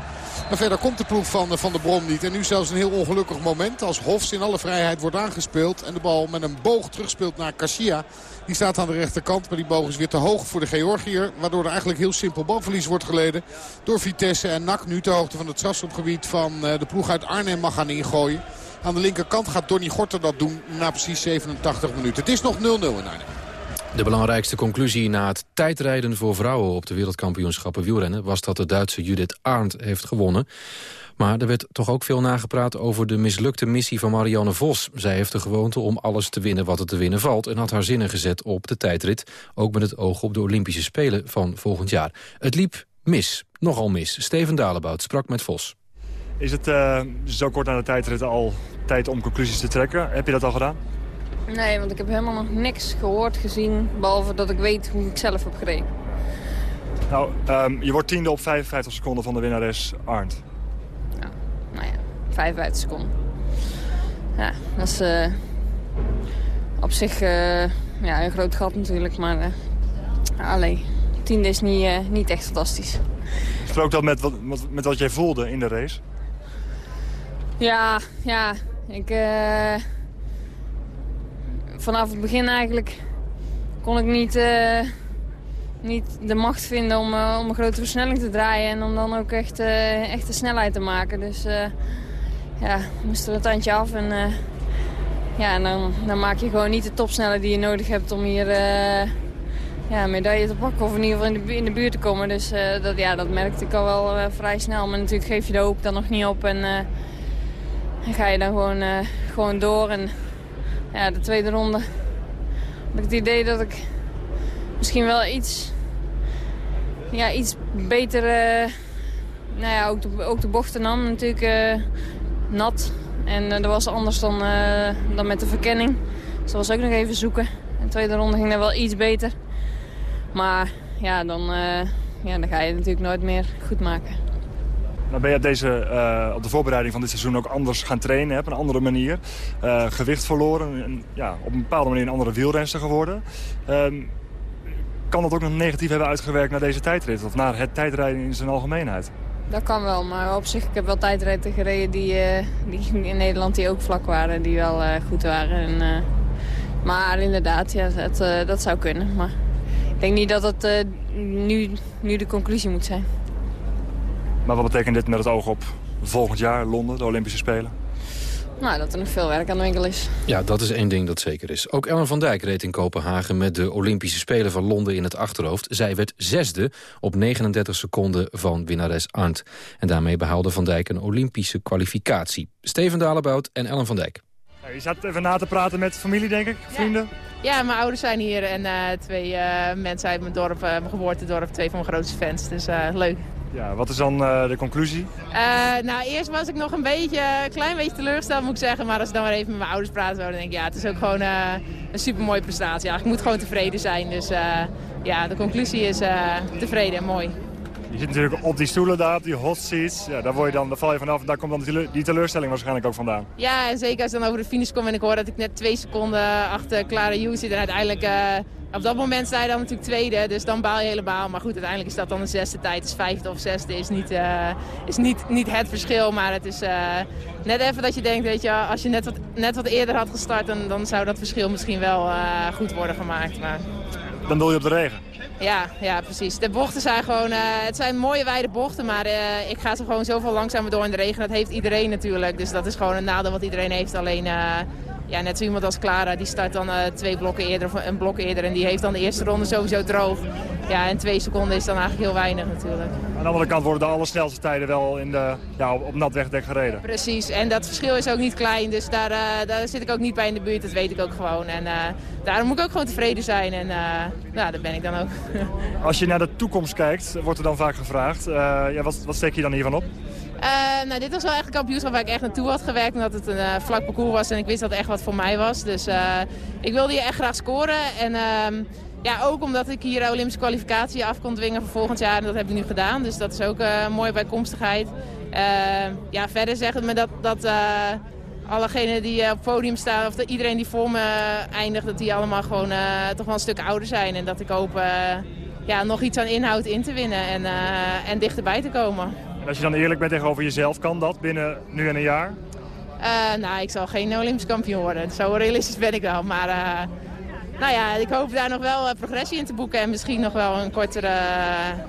Maar verder komt de ploeg van, van de Brom niet. En nu zelfs een heel ongelukkig moment als Hofs in alle vrijheid wordt aangespeeld. En de bal met een boog terugspeelt naar Cassia. Die staat aan de rechterkant, maar die boog is weer te hoog voor de Georgiër. Waardoor er eigenlijk heel simpel balverlies wordt geleden door Vitesse. En NAC nu ter hoogte van het strafschopgebied van de ploeg uit Arnhem mag gaan ingooien. Aan de linkerkant gaat Donny Gorter dat doen na precies 87 minuten. Het is nog 0-0 in Arnhem. De belangrijkste conclusie na het tijdrijden voor vrouwen op de wereldkampioenschappen wielrennen... was dat de Duitse Judith Arndt heeft gewonnen. Maar er werd toch ook veel nagepraat over de mislukte missie van Marianne Vos. Zij heeft de gewoonte om alles te winnen wat er te winnen valt... en had haar zinnen gezet op de tijdrit. Ook met het oog op de Olympische Spelen van volgend jaar. Het liep mis, nogal mis. Steven Dalebout sprak met Vos. Is het uh, zo kort na de tijdrit al tijd om conclusies te trekken? Heb je dat al gedaan? Nee, want ik heb helemaal nog niks gehoord, gezien... behalve dat ik weet hoe ik zelf heb gereden. Nou, um, je wordt tiende op 55 seconden van de winnares Arndt. Ja, nou ja, 55 seconden. Ja, dat is, uh, op zich ja, een groot gat natuurlijk. Maar uh, alleen, tiende is niet, niet echt fantastisch. Strook dat met wat, met wat jij voelde in de race? Ja, ja. Ik, vanaf het begin eigenlijk kon ik niet, niet de macht vinden om, om een grote versnelling te draaien. En om dan ook echt, echt de snelheid te maken. Dus ja, moest er een tandje af. En, ja, dan, dan maak je gewoon niet de topsnelheid die je nodig hebt om hier ja, een medaille te pakken. Of in ieder geval in de, in de buurt te komen. Dus dat, ja, dat merkte ik al wel vrij snel. Maar natuurlijk geef je de hoop dan nog niet op. En, en ga je dan gewoon, gewoon door. En ja, de tweede ronde had ik het idee dat ik misschien wel iets, ja, iets beter... nou ja, ook de, ook de bochten nam natuurlijk nat. En dat was anders dan, dan met de verkenning. Dus dat was ook nog even zoeken. In de tweede ronde ging dat wel iets beter. Maar ja, dan, ja, dan ga je het natuurlijk nooit meer goed maken. Nou ben je op, deze, op de voorbereiding van dit seizoen ook anders gaan trainen, op een andere manier. gewicht verloren en ja, op een bepaalde manier een andere wielrenster geworden. Ehm, kan dat ook nog negatief hebben uitgewerkt naar deze tijdrit? Of naar het tijdrijden in zijn algemeenheid? Dat kan wel, maar op zich, ik heb wel tijdritten gereden die, uh, die in Nederland die ook vlak waren, die wel goed waren. En, maar inderdaad, ja, het, dat zou kunnen. Maar ik denk niet dat het nu, nu de conclusie moet zijn. Maar wat betekent dit met het oog op volgend jaar Londen, de Olympische Spelen? Nou, dat er nog veel werk aan de winkel is. Ja, dat is één ding dat zeker is. Ook Ellen van Dijk reed in Kopenhagen met de Olympische Spelen van Londen in het achterhoofd. Zij werd zesde op 39 seconden van winnares Arndt. En daarmee behaalde Van Dijk een Olympische kwalificatie. Steven Dalebout en Ellen van Dijk. Je zat even na te praten met familie, denk ik, vrienden? Ja, mijn ouders zijn hier en uh, twee uh, mensen uit mijn dorp, uh, mijn geboortedorp, twee van mijn grootste fans. Dus leuk. Ja, wat is dan uh, de conclusie? Uh, nou, eerst was ik nog een beetje, een klein beetje teleurgesteld moet ik zeggen. Maar als ik dan maar even met mijn ouders praat, dan denk ik, ja, het is ook gewoon uh, een supermooie prestatie. Ik moet gewoon tevreden zijn. Dus ja, de conclusie is tevreden en mooi. Je zit natuurlijk op die stoelen daar, op die hot seats. Ja, daar, je dan, val je vanaf en daar komt dan die teleurstelling waarschijnlijk ook vandaan. Ja, en zeker als ik dan over de finish kom en ik hoor dat ik net twee seconden achter Clara Hughes zit. En uiteindelijk op dat moment sta je dan natuurlijk tweede, dus dan baal je helemaal. Maar goed, uiteindelijk is dat dan de zesde tijd. Dus vijfde of zesde is niet, uh, is niet, niet het verschil. Maar het is uh, net even dat je denkt, weet je, als je net wat, net wat eerder had gestart... dan, dan zou dat verschil misschien wel goed worden gemaakt. Maar... Dan doe je op de regen? Ja, ja, precies. De bochten zijn gewoon, het zijn mooie wijde bochten, maar ik ga ze gewoon zoveel langzamer door in de regen. Dat heeft iedereen natuurlijk, dus dat is gewoon een nadeel wat iedereen heeft. Alleen ja, net zo iemand als Clara, die start dan uh, twee blokken eerder of een blok eerder. En die heeft dan de eerste ronde sowieso droog. Ja, en twee seconden is dan eigenlijk heel weinig natuurlijk. Aan de andere kant worden de allersnelste tijden wel in de, ja, op nat wegdek gereden. Precies, en dat verschil is ook niet klein. Dus daar, uh, daar zit ik ook niet bij in de buurt, dat weet ik ook gewoon. En uh, daarom moet ik ook gewoon tevreden zijn. En nou, dat ben ik dan ook. Als je naar de toekomst kijkt, wordt er dan vaak gevraagd. ja, wat, wat steek je dan hiervan op? Uh, nou, dit was wel echt een kampioenschap waar ik echt naartoe had gewerkt. Omdat het een uh, vlak parcours was en ik wist dat het echt wat voor mij was. Dus uh, ik wilde hier echt graag scoren. En ehm, ja, ook omdat ik hier Olympische kwalificatie af kon dwingen voor volgend jaar. En dat heb ik nu gedaan. Dus dat is ook een mooie bijkomstigheid. Ja, verder zeggen me dat, dat allegenen die op het podium staan... of iedereen die voor me eindigt, dat die allemaal gewoon toch wel een stuk ouder zijn. En dat ik hoop ja, nog iets aan inhoud in te winnen en, en dichterbij te komen als je dan eerlijk bent tegenover jezelf, kan dat binnen nu en een jaar? Uh, nou, ik zal geen Olympisch kampioen worden. Zo realistisch ben ik wel. Maar uh, nou ja, ik hoop daar nog wel progressie in te boeken. En misschien nog wel een kortere,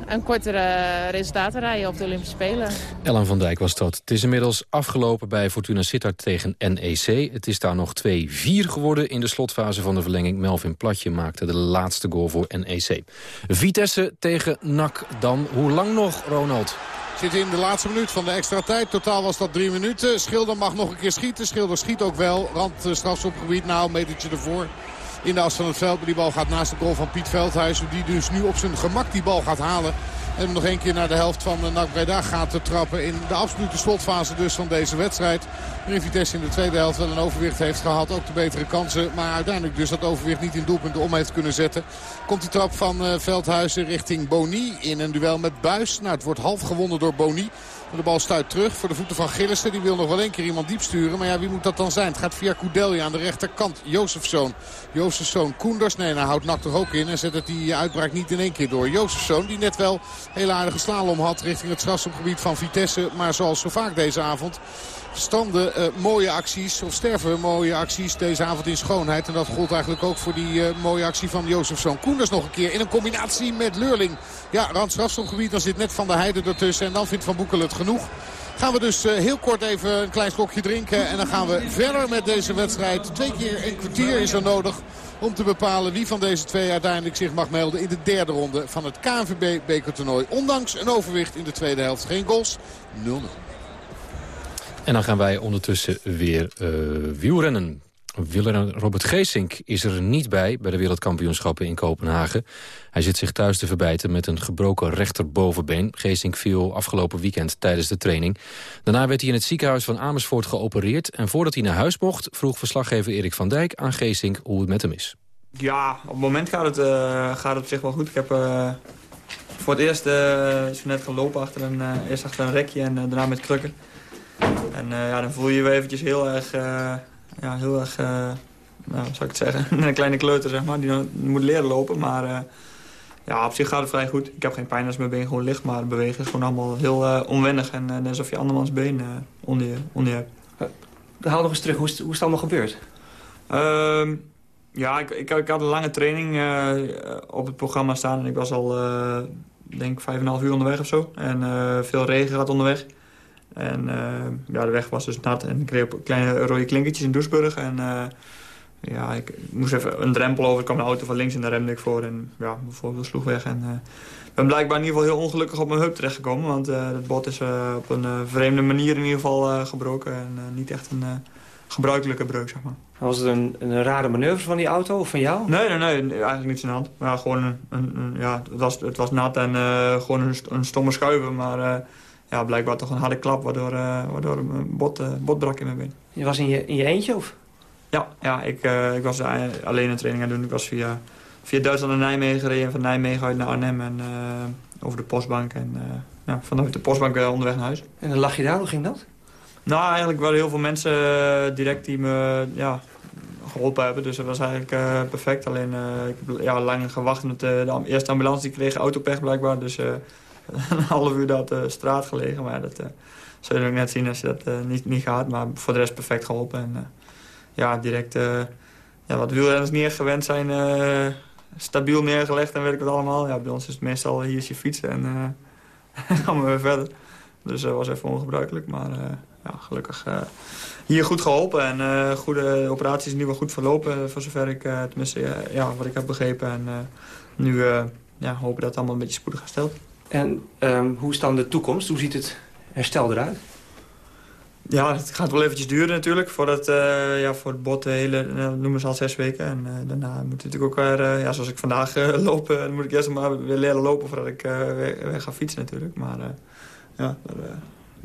een kortere resultaten rijden op de Olympische Spelen. Ellen van Dijk was dat. Het is inmiddels afgelopen bij Fortuna Sittard tegen NEC. Het is daar nog 2-4 geworden in de slotfase van de verlenging. Melvin Platje maakte de laatste goal voor NEC. Vitesse tegen NAC dan. Hoe lang nog, Ronald? Zit in de laatste minuut van de extra tijd. Totaal was dat drie minuten. Schilder mag nog een keer schieten. Schilder schiet ook wel. Rand uh, strafschopgebied. Nou, metertje ervoor. In de as van het veld. Die bal gaat naast de goal van Piet Veldhuis. Die dus nu op zijn gemak die bal gaat halen. En nog één keer naar de helft van NAC Breda gaat te trappen. In de absolute slotfase dus van deze wedstrijd. Waarin Vitesse in de tweede helft wel een overwicht heeft gehad. Ook de betere kansen. Maar uiteindelijk dus dat overwicht niet in doelpunten om heeft kunnen zetten. Komt die trap van Veldhuizen richting Boni in een duel met Buis. Nou, het wordt half gewonnen door Boni. De bal stuit terug voor de voeten van Gillissen. Die wil nog wel één keer iemand diep sturen. Maar ja, wie moet dat dan zijn? Het gaat via Koudelje aan de rechterkant. Jozefzoon. Jozefzoon. Koenders. Nee, nou houdt Nak toch ook in. En zet het die uitbraak niet in één keer door. Jozefzoon die net wel heel aardige slalom had richting het strafschopgebied van Vitesse. Maar zoals zo vaak deze avond standen uh, mooie acties, of sterven mooie acties deze avond in schoonheid. En dat gold eigenlijk ook voor die uh, mooie actie van Jozefzoon. Koenders nog een keer in een combinatie met Leurling. Ja, randstrafstopgebied, dan zit net Van de Heide ertussen. En dan vindt Van Boekel het genoeg. Gaan we dus uh, heel kort even een klein slokje drinken. En dan gaan we verder met deze wedstrijd. Twee keer een kwartier is er nodig om te bepalen wie van deze twee uiteindelijk zich mag melden in de derde ronde van het KNVB bekertoernooi. Ondanks een overwicht in de tweede helft. Geen goals, 0-0. En dan gaan wij ondertussen weer uh, wielrennen. Wielrenner Robert Geesink is er niet bij bij de wereldkampioenschappen in Kopenhagen. Hij zit zich thuis te verbijten met een gebroken rechterbovenbeen. Geesink viel afgelopen weekend tijdens de training. Daarna werd hij in het ziekenhuis van Amersfoort geopereerd... en voordat hij naar huis mocht vroeg verslaggever Erik van Dijk aan Geesink hoe het met hem is. Ja, op het moment gaat het, uh, gaat het op zich wel goed. Ik heb uh, voor het eerst uh, net gelopen achter een, eerst achter een rekje en daarna met krukken. En uh, ja, dan voel je je eventjes heel erg, uh, ja, heel erg, uh, nou, zou ik het zeggen, een kleine kleuter, zeg maar, die moet leren lopen. Maar ja, op zich gaat het vrij goed. Ik heb geen pijn als mijn been gewoon ligt, maar het bewegen is gewoon allemaal heel onwennig. En net alsof je andermans been onder, je, onder je hebt. Haal nog eens terug, hoe is, hoe is het allemaal gebeurd? Ehm, ja, ik, ik, ik, had een lange training op het programma staan en ik was al, denk vijf en een half uur onderweg of zo. En veel regen gehad onderweg. En uh, ja, de weg was dus nat en ik kreeg kleine rode klinkertjes in Doesburg. En uh, ja, ik moest even een drempel over. Er kwam een auto van links en daar remde ik voor. En ja, bijvoorbeeld sloeg weg. En uh, ben blijkbaar in ieder geval heel ongelukkig op mijn heup terechtgekomen. Want het bot is op een vreemde manier in ieder geval gebroken. En niet echt een gebruikelijke breuk, zeg maar. Was het een, een rare manoeuvre van die auto of van jou? Nee, nee, nee eigenlijk niets aan de hand. Maar gewoon een, een, ja, het, was, het was nat en gewoon een, een stomme schuiven. Maar ja, blijkbaar toch een harde klap waardoor, uh, waardoor een bot, uh, bot brak in mijn been. Je was in je, in je eentje of? Ja, ja ik, uh, ik was alleen een training aan doen. Ik was via, via Duitsland naar Nijmegen gereden. Van Nijmegen uit naar Arnhem en over de postbank. En ja, vanuit de postbank onderweg naar huis. En dan lag je daar? Hoe ging dat? Nou, eigenlijk waren heel veel mensen direct die me ja, geholpen hebben. Dus dat was eigenlijk perfect. Alleen ik heb ja, lang gewacht met de, de eerste ambulance die kreeg autopech blijkbaar. Dus een half uur dat uh, straat gelegen. Maar dat uh, zul je ook net zien als je dat uh, niet, niet gaat. Maar voor de rest perfect geholpen. En ja, direct ja, wat wielrenners niet gewend zijn, stabiel neergelegd en weet ik wat allemaal. Ja, bij ons is het meestal hier is je fietsen en dan gaan we weer verder. Dus dat was even ongebruikelijk. Maar ja, gelukkig hier goed geholpen. En goede operaties nu wel goed verlopen. Voor zover ik, tenminste, ja, wat ik heb begrepen. En nu ja, hopen dat het allemaal een beetje spoedig herstelt. En um, hoe is dan de toekomst? Hoe ziet het herstel eruit? Ja, het gaat wel eventjes duren natuurlijk. Voordat, uh, ja, voor het bot de hele, uh, noemen ze al zes weken. En uh, daarna moet het natuurlijk ook weer, ja, zoals ik vandaag loop, dan moet ik eerst maar weer leren lopen voordat ik weer, weer, ga fietsen natuurlijk. Maar ja,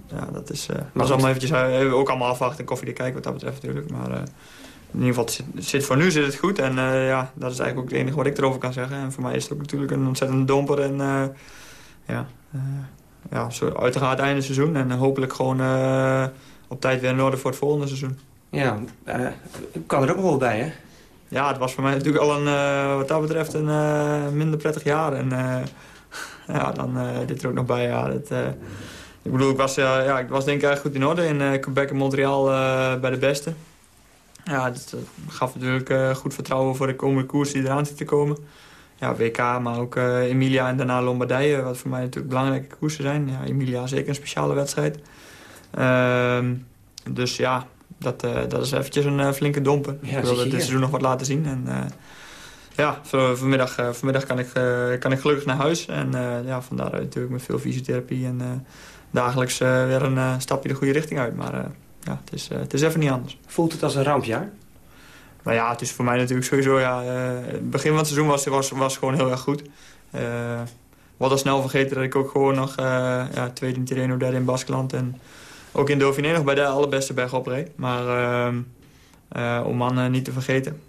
ja, dat is, maar allemaal eventjes, ook allemaal afwachten en koffie kijken wat dat betreft natuurlijk. Maar in ieder geval, het zit, voor nu zit het goed. En ja, dat is eigenlijk ook het enige wat ik erover kan zeggen. En voor mij is het ook natuurlijk een ontzettende domper en ja, uh, ja, zo uiteraard einde seizoen. En hopelijk gewoon uh, op tijd weer in orde voor het volgende seizoen. Ja, kan er ook wel bij, hè? Ja, het was voor mij natuurlijk al een, wat dat betreft een minder prettig jaar. En ja, dan dit er ook nog bij. Ja, dat, ik bedoel, ik was, ja, ik was denk ik erg goed in orde in Quebec en Montreal bij de beste. Ja, dat gaf natuurlijk goed vertrouwen voor de komende koers die eraan zit te komen ja, WK, maar ook uh, Emilia en daarna Lombardije. Wat voor mij natuurlijk belangrijke koersen zijn. Ja, Emilia zeker een speciale wedstrijd. Uh, dus ja, dat, uh, dat is eventjes een uh, flinke domper. Ja, ik wilde dit seizoen nog wat laten zien. En, ja, vanmiddag, vanmiddag kan, ik, kan ik gelukkig naar huis. En ja, vandaar natuurlijk met veel fysiotherapie. En dagelijks weer een stapje de goede richting uit. Maar ja, het is, het is even niet anders. Voelt het als een rampjaar? Maar ja, het is voor mij natuurlijk sowieso... Ja, uh, het begin van het seizoen was, was, was gewoon heel erg goed. Uh, wat al snel vergeten dat ik ook gewoon nog ja, tweede in Tirreno, derde in Baskeland. En ook in Dauphiné nog bij de allerbeste berg opreed. Maar ehm, om mannen niet te vergeten.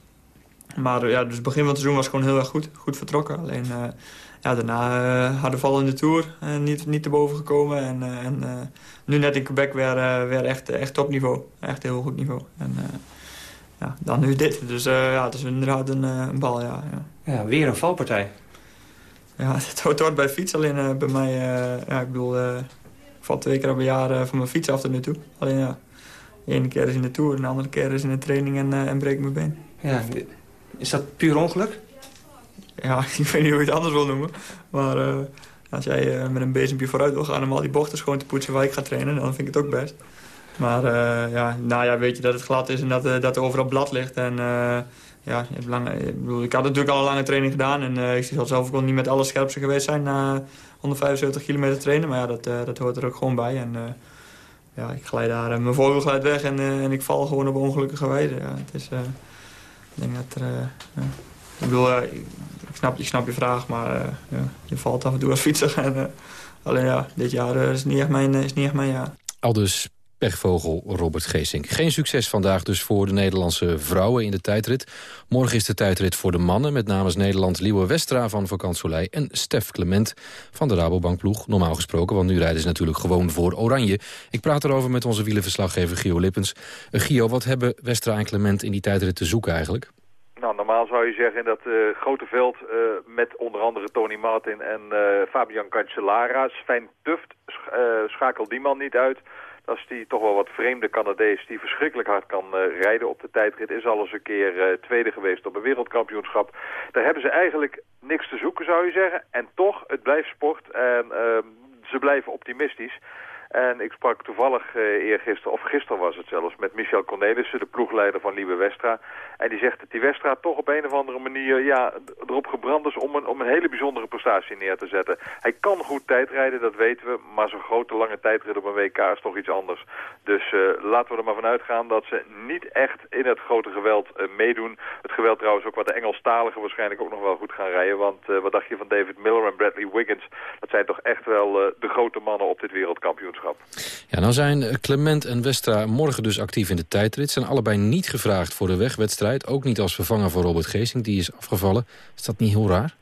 Maar ja, dus het begin van het seizoen was gewoon heel erg goed. Goed vertrokken. Alleen ja, daarna uh, harde val in de Tour. Uh, niet, niet te boven gekomen. En, en nu net in Quebec weer, weer echt, echt topniveau. Echt heel goed niveau. En ja, dan nu dit. Dus ja, het is inderdaad een, een bal, ja, ja. Ja, weer een valpartij. Ja, het hoort bij fiets. Alleen bij mij, ja, ik bedoel, ik val twee keer op een jaar van mijn fiets af tot nu toe. Alleen ja, de ene keer is in de Tour, de andere keer is in de training en, en breek mijn been. Ja, is dat puur ongeluk? ja, ik weet niet hoe je het anders wil noemen. Maar als jij met een bezempje vooruit wil gaan om al die bochten schoon te poetsen waar ik ga trainen, dan vind ik het ook best. Maar uh, ja, nou ja, weet je dat het glad is en dat, dat er overal blad ligt. En ja, ik, ik, bedoel, ik had natuurlijk al een lange training gedaan. En ik zal zelf ook niet met alle scherpste geweest zijn na 175 kilometer trainen. Maar ja, dat, dat hoort er ook gewoon bij. En ja, ik glijd daar, mijn voorwiel glijdt weg en, en ik val gewoon op ongelukkige wijze. Ja, het is, ik denk dat er... Ik bedoel, snap, je vraag, maar ja, je valt af en toe als fietser. En, alleen ja, dit jaar is, niet echt mijn, is niet echt mijn jaar. Aldus pechvogel Robert Geesink. Geen succes vandaag dus voor de Nederlandse vrouwen in de tijdrit. Morgen is de tijdrit voor de mannen... met namens Nederland Liewe Westra van Vakant Soleil... en Stef Clement van de Rabobankploeg. Normaal gesproken, want nu rijden ze natuurlijk gewoon voor Oranje. Ik praat erover met onze wielenverslaggever Gio Lippens. Gio, wat hebben Westra en Clement in die tijdrit te zoeken eigenlijk? Nou, normaal zou je zeggen in dat uh, grote veld uh, met onder andere Tony Martin en uh, Fabian Cancellara. Sven Tuft schakelt die man niet uit. Dat is die toch wel wat vreemde Canadees die verschrikkelijk hard kan rijden op de tijdrit. Is al eens een keer tweede geweest op een wereldkampioenschap. Daar hebben ze eigenlijk niks te zoeken zou je zeggen. En toch, het blijft sport en ehm, ze blijven optimistisch. En ik sprak toevallig uh, eergisteren, of gisteren was het zelfs, met Michel Cornelissen, de ploegleider van Liebe Westra. En die zegt dat die Westra toch op een of andere manier ja, erop gebrand is om een, om een hele bijzondere prestatie neer te zetten. Hij kan goed tijdrijden, dat weten we, maar zo'n grote lange tijdrit op een WK is toch iets anders. Dus uh, laten we er maar van uitgaan dat ze niet echt in het grote geweld uh, meedoen. Het geweld trouwens ook wat de Engelstaligen waarschijnlijk ook nog wel goed gaan rijden. Want wat dacht je van David Miller en Bradley Wiggins? Dat zijn toch echt wel de grote mannen op dit wereldkampioenschap. Ja, nou zijn Clement en Westra morgen dus actief in de tijdrit. Zijn allebei niet gevraagd voor de wegwedstrijd. Ook niet als vervanger voor Robert Geesing, die is afgevallen. Is dat niet heel raar?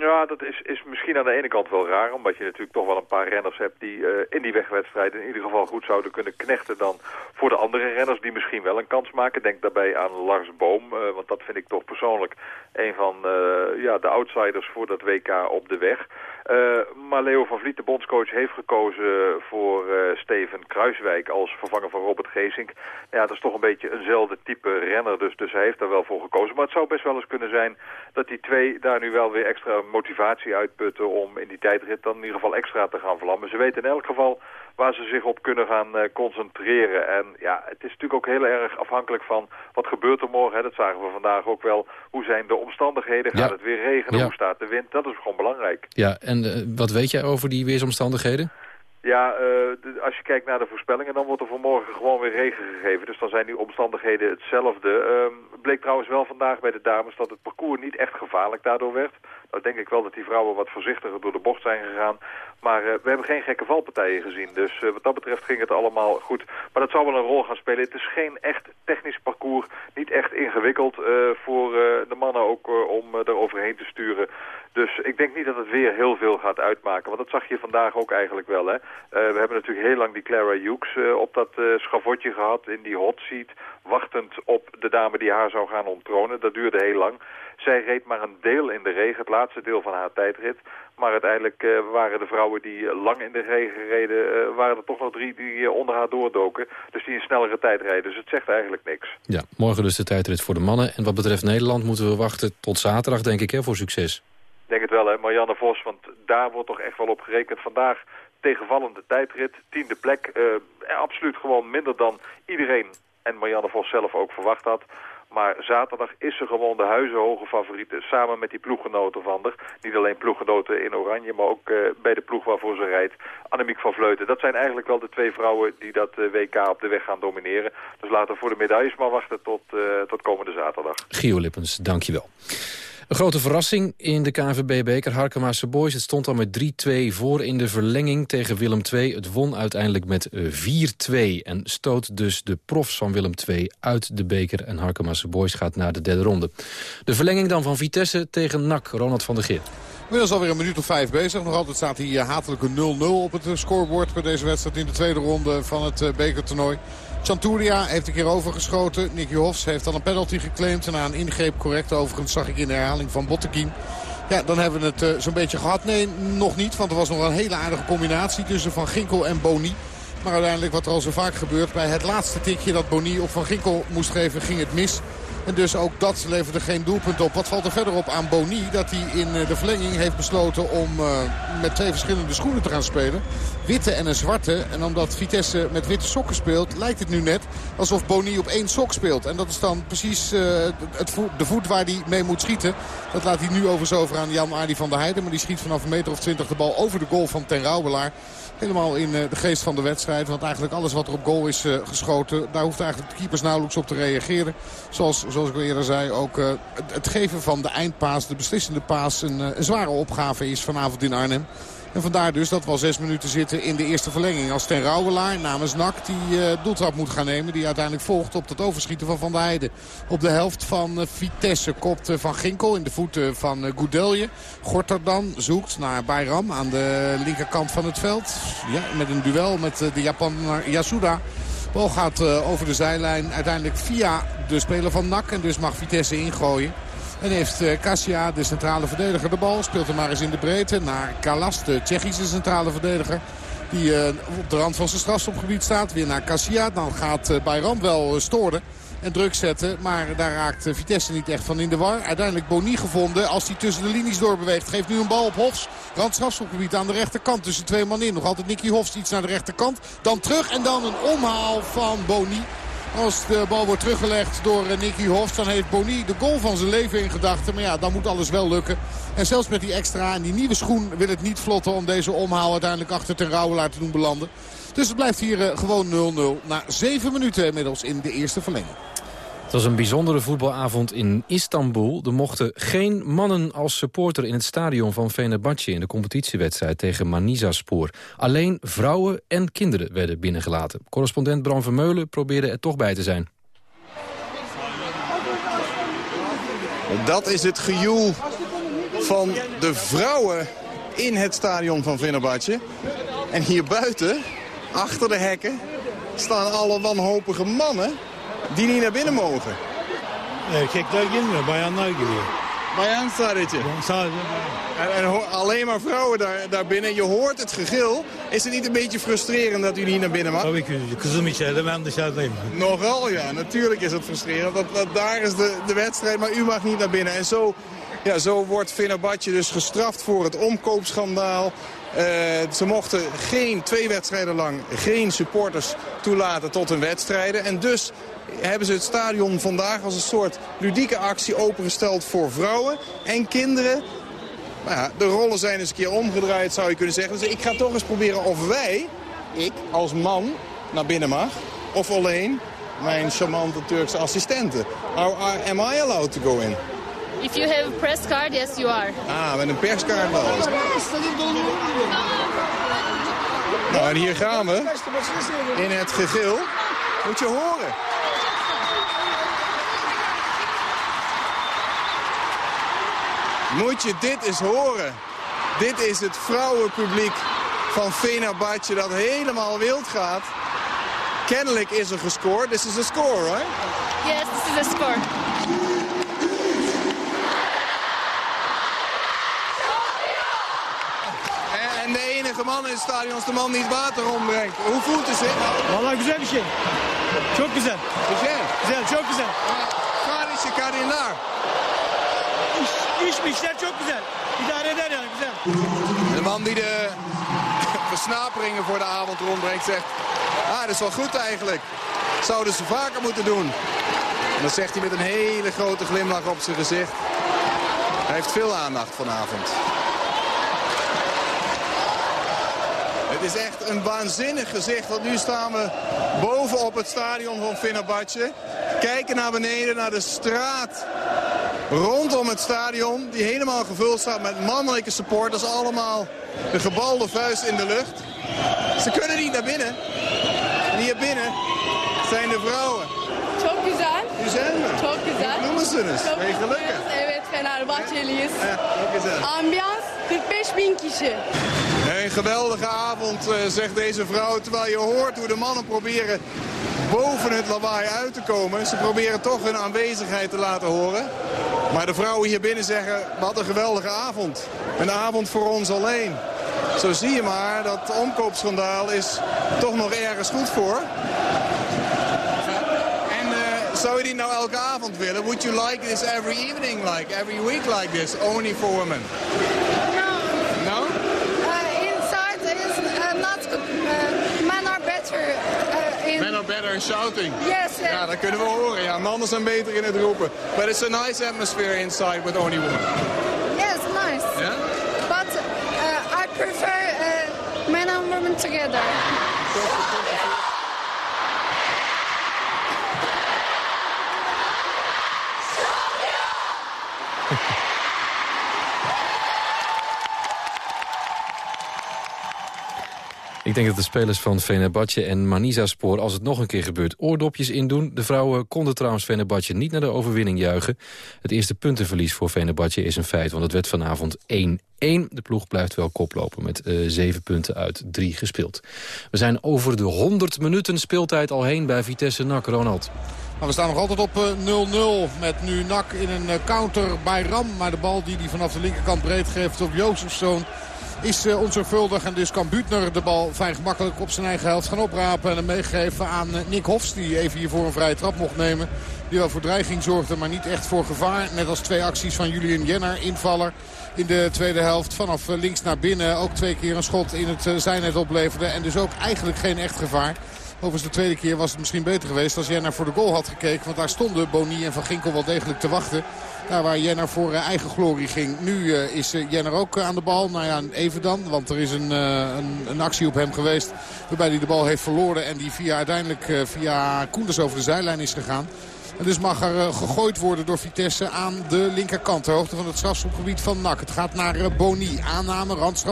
Ja, dat is, is misschien aan de ene kant wel raar. Omdat je natuurlijk toch wel een paar renners hebt die uh, in die wegwedstrijd in ieder geval goed zouden kunnen knechten dan voor de andere renners die misschien wel een kans maken. Denk daarbij aan Lars Boom, uh, want dat vind ik toch persoonlijk een van uh, ja, de outsiders voor dat WK op de weg. Uh, maar Leo van Vliet, de bondscoach, heeft gekozen voor uh, Steven Kruiswijk als vervanger van Robert Geesink. Ja, dat is toch een beetje eenzelfde type renner, dus, dus hij heeft daar wel voor gekozen. Maar het zou best wel eens kunnen zijn dat die twee daar nu wel weer extra motivatie uitputten om in die tijdrit dan in ieder geval extra te gaan vlammen. Ze weten in elk geval waar ze zich op kunnen gaan uh, concentreren. En ja, het is natuurlijk ook heel erg afhankelijk van wat gebeurt er morgen. Hè? Dat zagen we vandaag ook wel. Hoe zijn de omstandigheden? Gaat het weer regenen? Ja. Hoe staat de wind? Dat is gewoon belangrijk. Ja, en uh, wat weet jij over die weersomstandigheden? Ja, uh, de, als je kijkt naar de voorspellingen, dan wordt er voor morgen gewoon weer regen gegeven. Dus dan zijn die omstandigheden hetzelfde. Uh, bleek trouwens wel vandaag bij de dames dat het parcours niet echt gevaarlijk daardoor werd. Nou denk ik wel dat die vrouwen wat voorzichtiger door de bocht zijn gegaan. Maar uh, we hebben geen gekke valpartijen gezien. Dus uh, wat dat betreft ging het allemaal goed. Maar dat zal wel een rol gaan spelen. Het is geen echt technisch parcours. Niet echt ingewikkeld uh, voor de mannen ook om er overheen te sturen. Dus ik denk niet dat het weer heel veel gaat uitmaken. Want dat zag je vandaag ook eigenlijk wel. Hè? we hebben natuurlijk heel lang die Clara Hughes op dat schavotje gehad. In die hot seat. Wachtend op de dame die haar zou gaan onttronen. Dat duurde heel lang. Zij reed maar een deel in de regen, het laatste deel van haar tijdrit. Maar uiteindelijk uh, waren de vrouwen die lang in de regen reden, uh, waren er toch nog drie die onder haar doordoken. Dus die een snellere tijd rijden. Dus het zegt eigenlijk niks. Ja, morgen dus de tijdrit voor de mannen. En wat betreft Nederland moeten we wachten tot zaterdag, denk ik, hè, voor succes. Denk het wel, hè. Marianne Vos, want daar wordt toch echt wel op gerekend. Vandaag tegenvallende tijdrit, tiende plek. absoluut gewoon minder dan iedereen en Marianne Vos zelf ook verwacht had. Maar zaterdag is ze gewoon de huizenhoge favoriete. Samen met die ploeggenoten van haar. Niet alleen ploeggenoten in Oranje, maar ook uh, bij de ploeg waarvoor ze rijdt. Annemiek van Vleuten. Dat zijn eigenlijk wel de twee vrouwen die dat uh, WK op de weg gaan domineren. Dus laten we voor de medailles maar wachten tot, tot komende zaterdag. Gio Lippens, dankjewel. Een grote verrassing in de KNVB-beker Harkemaase Boys. Het stond al met 3-2 voor in de verlenging tegen Willem II. Het won uiteindelijk met 4-2 en stoot dus de profs van Willem II uit de beker. En Harkemaase Boys gaat naar de derde ronde. De verlenging dan van Vitesse tegen NAC, Ronald van der Geer. Inmiddels alweer een minuut of vijf bezig. Nog altijd staat hier hatelijke 0-0 op het scorebord bij deze wedstrijd in de tweede ronde van het bekertoernooi. Chanturia heeft een keer overgeschoten. Nicky Hofs heeft dan een penalty geclaimd. Na een ingreep correct overigens zag ik in de herhaling van Botteguin. Ja, dan hebben we het uh, zo'n beetje gehad. Nee, nog niet. Want er was nog een hele aardige combinatie tussen Van Ginkel en Boni. Maar uiteindelijk wat er al zo vaak gebeurt. Bij het laatste tikje dat Boni op Van Ginkel moest geven ging het mis. En dus ook dat leverde geen doelpunt op. Wat valt er verder op aan Boni? Dat hij in de verlenging heeft besloten om uh, met twee verschillende schoenen te gaan spelen. Witte en een zwarte. En omdat Vitesse met witte sokken speelt, lijkt het nu net alsof Boni op één sok speelt. En dat is dan precies uh, het de voet waar hij mee moet schieten. Dat laat hij nu overigens over aan Jan Aardi van der Heijden. Maar die schiet vanaf een meter of twintig de bal over de goal van Ten Rauwelaar. Helemaal in de geest van de wedstrijd. Want eigenlijk alles wat er op goal is geschoten... daar hoeft eigenlijk de keepers nauwelijks op te reageren. Zoals, zoals ik al eerder zei, ook uh, het geven van de eindpaas, de beslissende paas... Een, een zware opgave is vanavond in Arnhem. En vandaar dus dat we al zes minuten zitten in de eerste verlenging. Als Ten Rauwelaar namens NAC die uh, doeltrap moet gaan nemen. Die uiteindelijk volgt op het overschieten van Van der Heijden. Op de helft van uh, Vitesse kopt uh, Van Ginkel in de voeten van Goudelje. Gorter dan zoekt naar Bayram aan de linkerkant van het veld. Ja, met een duel met de Japaner Yasuda. Bal gaat over de zijlijn uiteindelijk via de speler van NAC. En dus mag Vitesse ingooien. En heeft Kasia, de centrale verdediger, de bal. Speelt hem maar eens in de breedte naar Kalas, de Tsjechische centrale verdediger. Die uh, op de rand van zijn strafstopgebied staat. Weer naar Kasia. Dan gaat uh, Bayram wel storen en druk zetten. Maar daar raakt Vitesse niet echt van in de war. Uiteindelijk Boni gevonden als hij tussen de linies doorbeweegt. Geeft nu een bal op Hofs. Randstrafschopgebied aan de rechterkant tussen twee man in. Nog altijd Nicky Hofs iets naar de rechterkant. Dan terug en dan een omhaal van Boni. Als de bal wordt teruggelegd door Nicky Hofs, dan heeft Boni de goal van zijn leven in gedachten. Maar ja, dan moet alles wel lukken. En zelfs met die extra en die nieuwe schoen wil het niet vlotten om deze omhaal uiteindelijk achter ten Rauwelaar te doen belanden. Dus het blijft hier gewoon 0-0 na 7 minuten inmiddels in de eerste verlenging. Het was een bijzondere voetbalavond in Istanbul. Er mochten geen mannen als supporter in het stadion van Fenerbahce... in de competitiewedstrijd tegen Manisaspor. Alleen vrouwen en kinderen werden binnengelaten. Correspondent Bram Vermeulen probeerde er toch bij te zijn. Dat is het gejoel van de vrouwen in het stadion van Fenerbahce. En hier buiten, achter de hekken, staan alle wanhopige mannen die niet naar binnen mogen. Erkekler girmiyor, bayanlar giriyor. Bayan sadece. Sadece En, en alleen maar vrouwen daar, daar binnen. Je hoort het gegil. Is het niet een beetje frustrerend dat u niet naar binnen mag? Tabii ki kızım içeride, ben dışarıdayım. Nogal, ja. Natuurlijk is het frustrerend. Want, want daar is de, de wedstrijd, maar u mag niet naar binnen. En zo, ja, zo wordt Fenerbahce dus gestraft voor het omkoopschandaal. Uh, ze mochten geen, twee wedstrijden lang geen supporters toelaten tot hun wedstrijden. En dus hebben ze het stadion vandaag als een soort ludieke actie opengesteld voor vrouwen en kinderen. Nou ja, de rollen zijn eens een keer omgedraaid, zou je kunnen zeggen. Dus ik ga toch eens proberen of wij, ik als man, naar binnen mag. Of alleen mijn charmante Turkse assistenten. am I allowed to go in? If you have a press card, yes you are. Ah, met een perskaart wel. Nou, en hier gaan we. In het gegil. Moet je horen. Moet je dit eens horen. Dit is het vrouwenpubliek van Fenerbahce dat helemaal wild gaat. Kennelijk is er gescoord. This is a score, right? Yes, this is a score. En de man in het stadion is de man die het water ombrengt. Hoe voelt het zich? Vallahi güzel bir şey. Çok güzel. Güzel? Güzel, çok güzel. Sadece kadınlar. İş, iş mi işler çok güzel. İdare eder yani güzel. De man die de versnaperingen voor de avond rondbrengt zegt... Ah, dat is wel goed eigenlijk. Zouden ze vaker moeten doen. En dat zegt hij met een hele grote glimlach op zijn gezicht. Hij heeft veel aandacht vanavond. Het is echt een waanzinnig gezicht. Want nu staan we boven op het stadion van Fenerbahce. Kijken naar beneden, naar de straat rondom het stadion. Die helemaal gevuld staat met mannelijke supporters. Allemaal de gebalde vuist in de lucht. Ze kunnen niet naar binnen. En hier binnen zijn de vrouwen. Çok güzel. Güzel mi? Çok güzel. Mutlu musunuz? Çok Ben je gelukkig? Evet Fenerbahçeliyiz. Ja, çok güzel. Ambiyans 45 bin kişi. Een geweldige avond, eh, zegt deze vrouw. Terwijl je hoort hoe de mannen proberen boven het lawaai uit te komen. Ze proberen toch hun aanwezigheid te laten horen. Maar de vrouwen hier binnen zeggen, wat een geweldige avond. Een avond voor ons alleen. Zo zie je maar, dat omkoopschandaal is toch nog ergens goed voor. En eh, zou je die nou elke avond willen? Would you like this every evening, like every week like this, only for women? Men are better uh, in... Men are better in shouting. Yes, yes. Ja, dat kunnen we horen. Ja, mannen zijn beter in het roepen. But it's a nice atmosphere inside with only women. Yes, nice. Yeah? But uh, I prefer uh, men and women together. Ik denk dat de spelers van Fenerbahce en Manisa Spoor... als het nog een keer gebeurt, oordopjes indoen. De vrouwen konden trouwens Fenerbahce niet naar de overwinning juichen. Het eerste puntenverlies voor Fenerbahce is een feit... want het werd vanavond 1-1. De ploeg blijft wel koplopen met uh, zeven punten uit drie gespeeld. We zijn over de 100 minuten speeltijd al heen bij Vitesse NAC. Ronald. Maar we staan nog altijd op 0-0 met nu Nak in een counter bij Ram. Maar de bal die hij vanaf de linkerkant breed geeft op Jozefzoon is uh, onzorgvuldig. En dus kan Buutner de bal vrij gemakkelijk op zijn eigen helft gaan oprapen. En hem meegeven aan uh, Nick Hofs. Die even hiervoor een vrije trap mocht nemen. Die wel voor dreiging zorgde, maar niet echt voor gevaar. Net als twee acties van Julian Jenner, invaller. In de tweede helft vanaf uh, links naar binnen. Ook twee keer een schot in het zijnet opleverde. En dus ook eigenlijk geen echt gevaar. Overigens de tweede keer was het misschien beter geweest als Jenner voor de goal had gekeken. Want daar stonden Boni en Van Ginkel wel degelijk te wachten. Daar waar Jenner voor eigen glorie ging. Nu uh, is uh, Jenner ook aan de bal. Nou ja, even dan. Want er is een, een, actie op hem geweest. Waarbij hij de bal heeft verloren. En die via, uiteindelijk via Koenders over de zijlijn is gegaan. En dus mag er gegooid worden door Vitesse aan de linkerkant. Ter hoogte van het strafschopgebied van NAC. Het gaat naar Boni. Aanname, rand.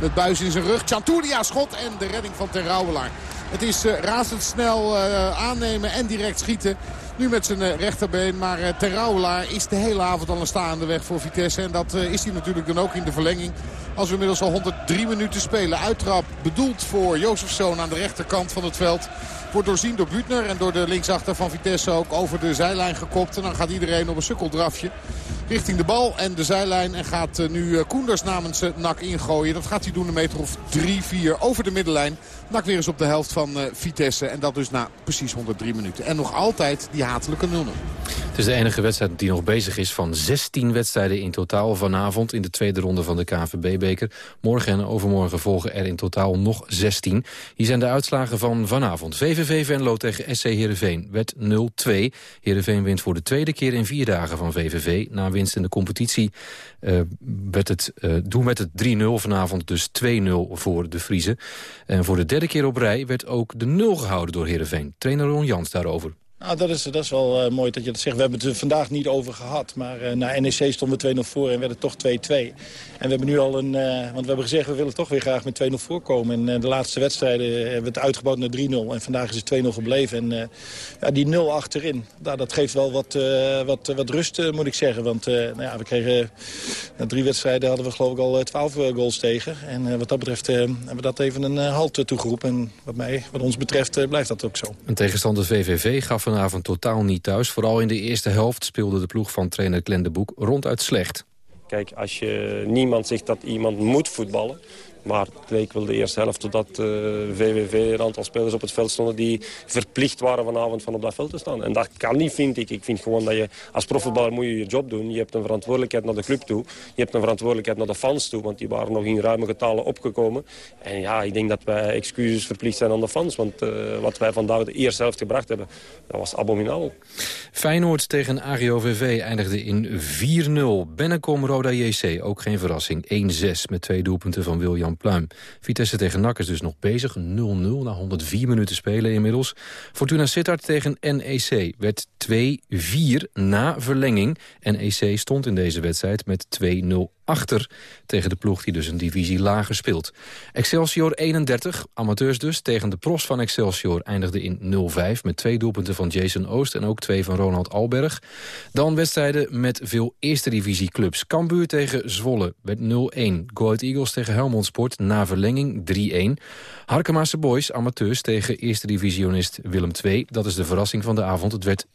Met buis in zijn rug. Chantulia schot en de redding van Ter Rouwelaar. Het is razendsnel aannemen en direct schieten. Nu met zijn uh, rechterbeen. Maar uh, is de hele avond al een staande weg voor Vitesse. En dat is hij natuurlijk dan ook in de verlenging. Als we inmiddels al 103 minuten spelen. Uittrap bedoeld voor Jozefzoon aan de rechterkant van het veld. Wordt doorzien door Butner en door de linksachter van Vitesse ook over de zijlijn gekopt. En dan gaat iedereen op een sukkeldrafje richting de bal en de zijlijn. En gaat nu Koenders namens NAC ingooien. Dat gaat hij doen een meter of 3-4 over de middenlijn. NAC weer eens op de helft van Vitesse. En dat dus na precies 103 minuten. En nog altijd die hatelijke 0-0. Het is de enige wedstrijd die nog bezig is van 16 wedstrijden in totaal vanavond in de tweede ronde van de KVB-beker. Morgen en overmorgen volgen er in totaal nog 16. Hier zijn de uitslagen van vanavond. VVV Venlo tegen SC Heerenveen werd 0-2. Heerenveen wint voor de tweede keer in vier dagen van VVV. Na winst in de competitie uh, werd het, uh, doen met het 3-0 vanavond dus 2-0 voor de Friese. En voor de derde keer op rij werd ook de 0 gehouden door Heerenveen. Trainer Ron Jans daarover. Nou, dat is, dat is wel uh, mooi dat je dat zegt. We hebben het er vandaag niet over gehad. Maar uh, na NEC stonden we 2-0 voor en werd het toch 2-2. En we hebben nu al een... Uh, want we hebben gezegd, we willen toch weer graag met 2-0 voorkomen. En de laatste wedstrijden hebben we het uitgebouwd naar 3-0. En vandaag is het 2-0 gebleven. En ja, die 0 achterin, nou, dat geeft wel wat, wat, wat rust, moet ik zeggen. Want nou ja, we kregen... Na drie wedstrijden hadden we geloof ik al 12 goals tegen. En wat dat betreft hebben we dat even een halt toegeroepen. En wat, mij, wat ons betreft blijft dat ook zo. Een tegenstander VVV gaf vanavond totaal niet thuis. Vooral in de eerste helft speelde de ploeg van trainer Glenn de Boek ronduit slecht. Kijk, als je niemand zegt dat iemand moet voetballen... Maar het leek wel de eerste helft totdat uh, VVV een aantal spelers op het veld stonden... die verplicht waren vanavond van op dat veld te staan. En dat kan niet, vind ik. Ik vind gewoon dat je als profvoetballer moet je je job doen. Je hebt een verantwoordelijkheid naar de club toe. Je hebt een verantwoordelijkheid naar de fans toe. Want die waren nog in ruime getallen opgekomen. En ja, ik denk dat wij excuses verplicht zijn aan de fans. Want uh, wat wij vandaag de eerste helft gebracht hebben, dat was abominabel. Feyenoord tegen AGOVV eindigde in 4-0. Bennekom Roda JC, ook geen verrassing. 1-6 met twee doelpunten van William Pluim. Vitesse tegen NAC is dus nog bezig. 0-0 na 104 minuten spelen inmiddels. Fortuna Sittard tegen NEC werd 2-4 na verlenging. NEC stond in deze wedstrijd met 2-0 achter tegen de ploeg die dus een divisie lager speelt. Excelsior 31, amateurs dus, tegen de pros van Excelsior eindigde in 0-5... met twee doelpunten van Jason Oost en ook twee van Ronald Alberg. Dan wedstrijden met veel eerste divisie clubs. Cambuur tegen Zwolle werd 0-1. Go Eagles tegen Helmond Sport na verlenging 3-1. Harkemaase Boys, amateurs tegen eerste divisionist Willem II. Dat is de verrassing van de avond. Het werd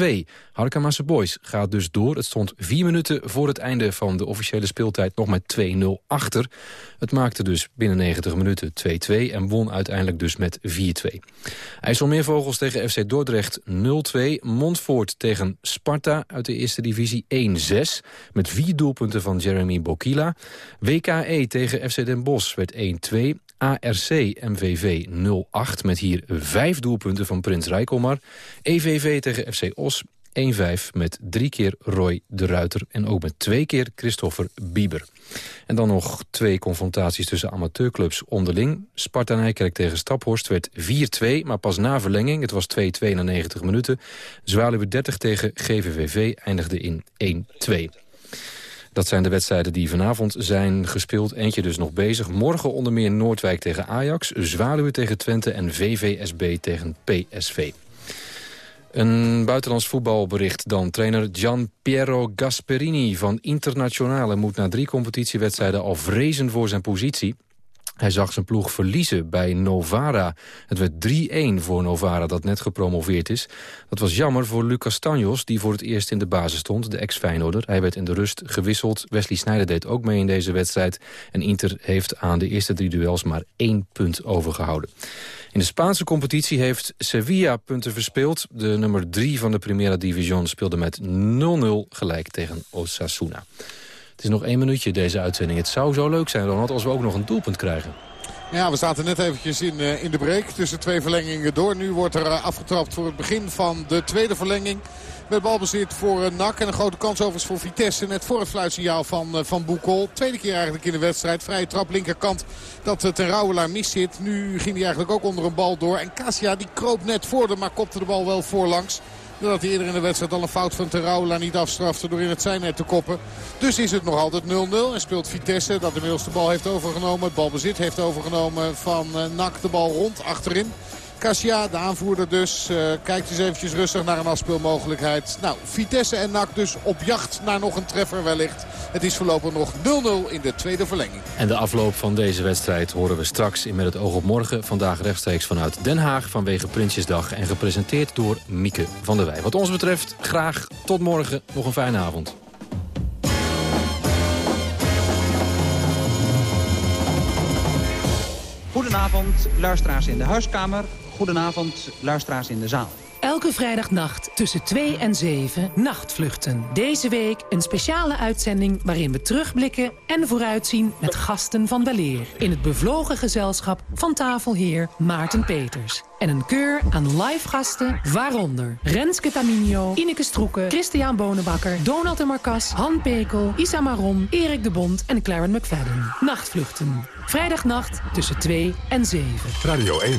4-2. Harkemaase Boys gaat dus door. Het stond vier minuten voor het einde van de officiële speeltijd nog met 2-0 achter. Het maakte dus binnen 90 minuten 2-2 en won uiteindelijk dus met 4-2. IJsselmeervogels tegen FC Dordrecht 0-2. Montfort tegen Sparta uit de eerste divisie 1-6. Met vier doelpunten van Jeremy Bokila. WKE tegen FC Den Bosch werd 1-2. ARC MVV 0-8 met hier vijf doelpunten van Prins Rijkelmar. EVV tegen FC Os 1-5 met drie keer Roy de Ruiter en ook met twee keer Christopher Bieber. En dan nog twee confrontaties tussen amateurclubs onderling. Sparta Nijkerk tegen Staphorst werd 4-2, maar pas na verlenging. Het was 2-2 na 90 minuten. Zwaluwe 30 tegen GVVV eindigde in 1-2. Dat zijn de wedstrijden die vanavond zijn gespeeld. Eentje dus nog bezig. Morgen onder meer Noordwijk tegen Ajax, Zwaluwe tegen Twente en VVSB tegen PSV. Een buitenlands voetbalbericht dan. Trainer Gian Piero Gasperini van Internationale moet na drie competitiewedstrijden al vrezen voor zijn positie. Hij zag zijn ploeg verliezen bij Novara. Het werd 3-1 voor Novara, dat net gepromoveerd is. Dat was jammer voor Lucas Tanjos, die voor het eerst in de basis stond, de ex-Feyenoorder. Hij werd in de rust gewisseld. Wesley Sneijder deed ook mee in deze wedstrijd. En Inter heeft aan de eerste drie duels maar één punt overgehouden. In de Spaanse competitie heeft Sevilla punten verspeeld. De nummer 3 van de Primera Division speelde met 0-0 gelijk tegen Osasuna. Het is nog één minuutje deze uitzending. Het zou zo leuk zijn, Ronald, als we ook nog een doelpunt krijgen. Ja, we zaten net eventjes in, uh, in de break tussen twee verlengingen door. Nu wordt er uh, afgetrapt voor het begin van de tweede verlenging. Met balbezit voor uh, NAC en een grote kans overigens voor Vitesse. Net voor het fluitsignaal van, van Boekol. Tweede keer eigenlijk in de wedstrijd. Vrije trap linkerkant dat ten Rouwelaar mis zit. Nu ging hij eigenlijk ook onder een bal door. En Cassia die kroop net voor de, maar kopte de bal wel voorlangs. Doordat hij eerder in de wedstrijd al een fout van Terouwela niet afstrafte door in het zijnet te koppen. Dus is het nog altijd 0-0 en speelt Vitesse dat inmiddels de bal heeft overgenomen. Het balbezit heeft overgenomen van uh, NAC de bal rond achterin. Cassia, de aanvoerder dus, uh, kijkt eens eventjes rustig naar een afspeelmogelijkheid. Nou, Vitesse en NAC dus op jacht naar nog een treffer wellicht. Het is voorlopig nog 0-0 in de tweede verlenging. En de afloop van deze wedstrijd horen we straks in Met het oog op morgen. Vandaag rechtstreeks vanuit Den Haag vanwege Prinsjesdag. En gepresenteerd door Mieke van der Wij. Wat ons betreft graag tot morgen. Nog een fijne avond. Goedenavond, luisteraars in de huiskamer. Goedenavond, luisteraars in de zaal. Elke vrijdagnacht tussen 2 en 7 nachtvluchten. Deze week een speciale uitzending waarin we terugblikken en vooruitzien met gasten van weleer. In het bevlogen gezelschap van tafelheer Maarten Peters. En een keur aan live gasten, waaronder Renske Taminio, Ineke Stroeken, Christian Bonenbakker, Donald de Marcas, Han Pekel, Isa Maron, Erik de Bond en Claren McFadden. Nachtvluchten. Vrijdagnacht tussen 2 en 7. Radio 1.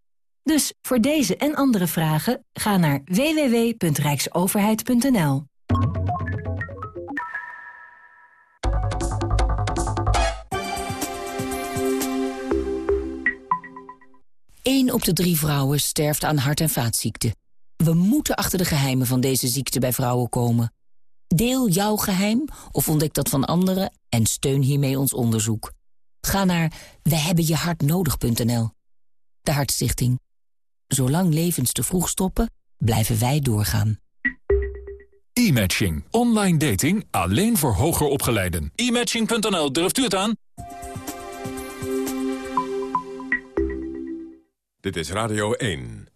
Dus voor deze en andere vragen ga naar www.rijksoverheid.nl. Eén op de drie vrouwen sterft aan hart- en vaatziekten. We moeten achter de geheimen van deze ziekte bij vrouwen komen. Deel jouw geheim of ontdek dat van anderen en steun hiermee ons onderzoek. Ga naar wehebbenjehartnodig.nl. De Hartstichting. Zolang levens te vroeg stoppen, blijven wij doorgaan. E-matching. Online dating alleen voor hoger opgeleiden. E-matching.nl, durft u het aan? Dit is Radio 1.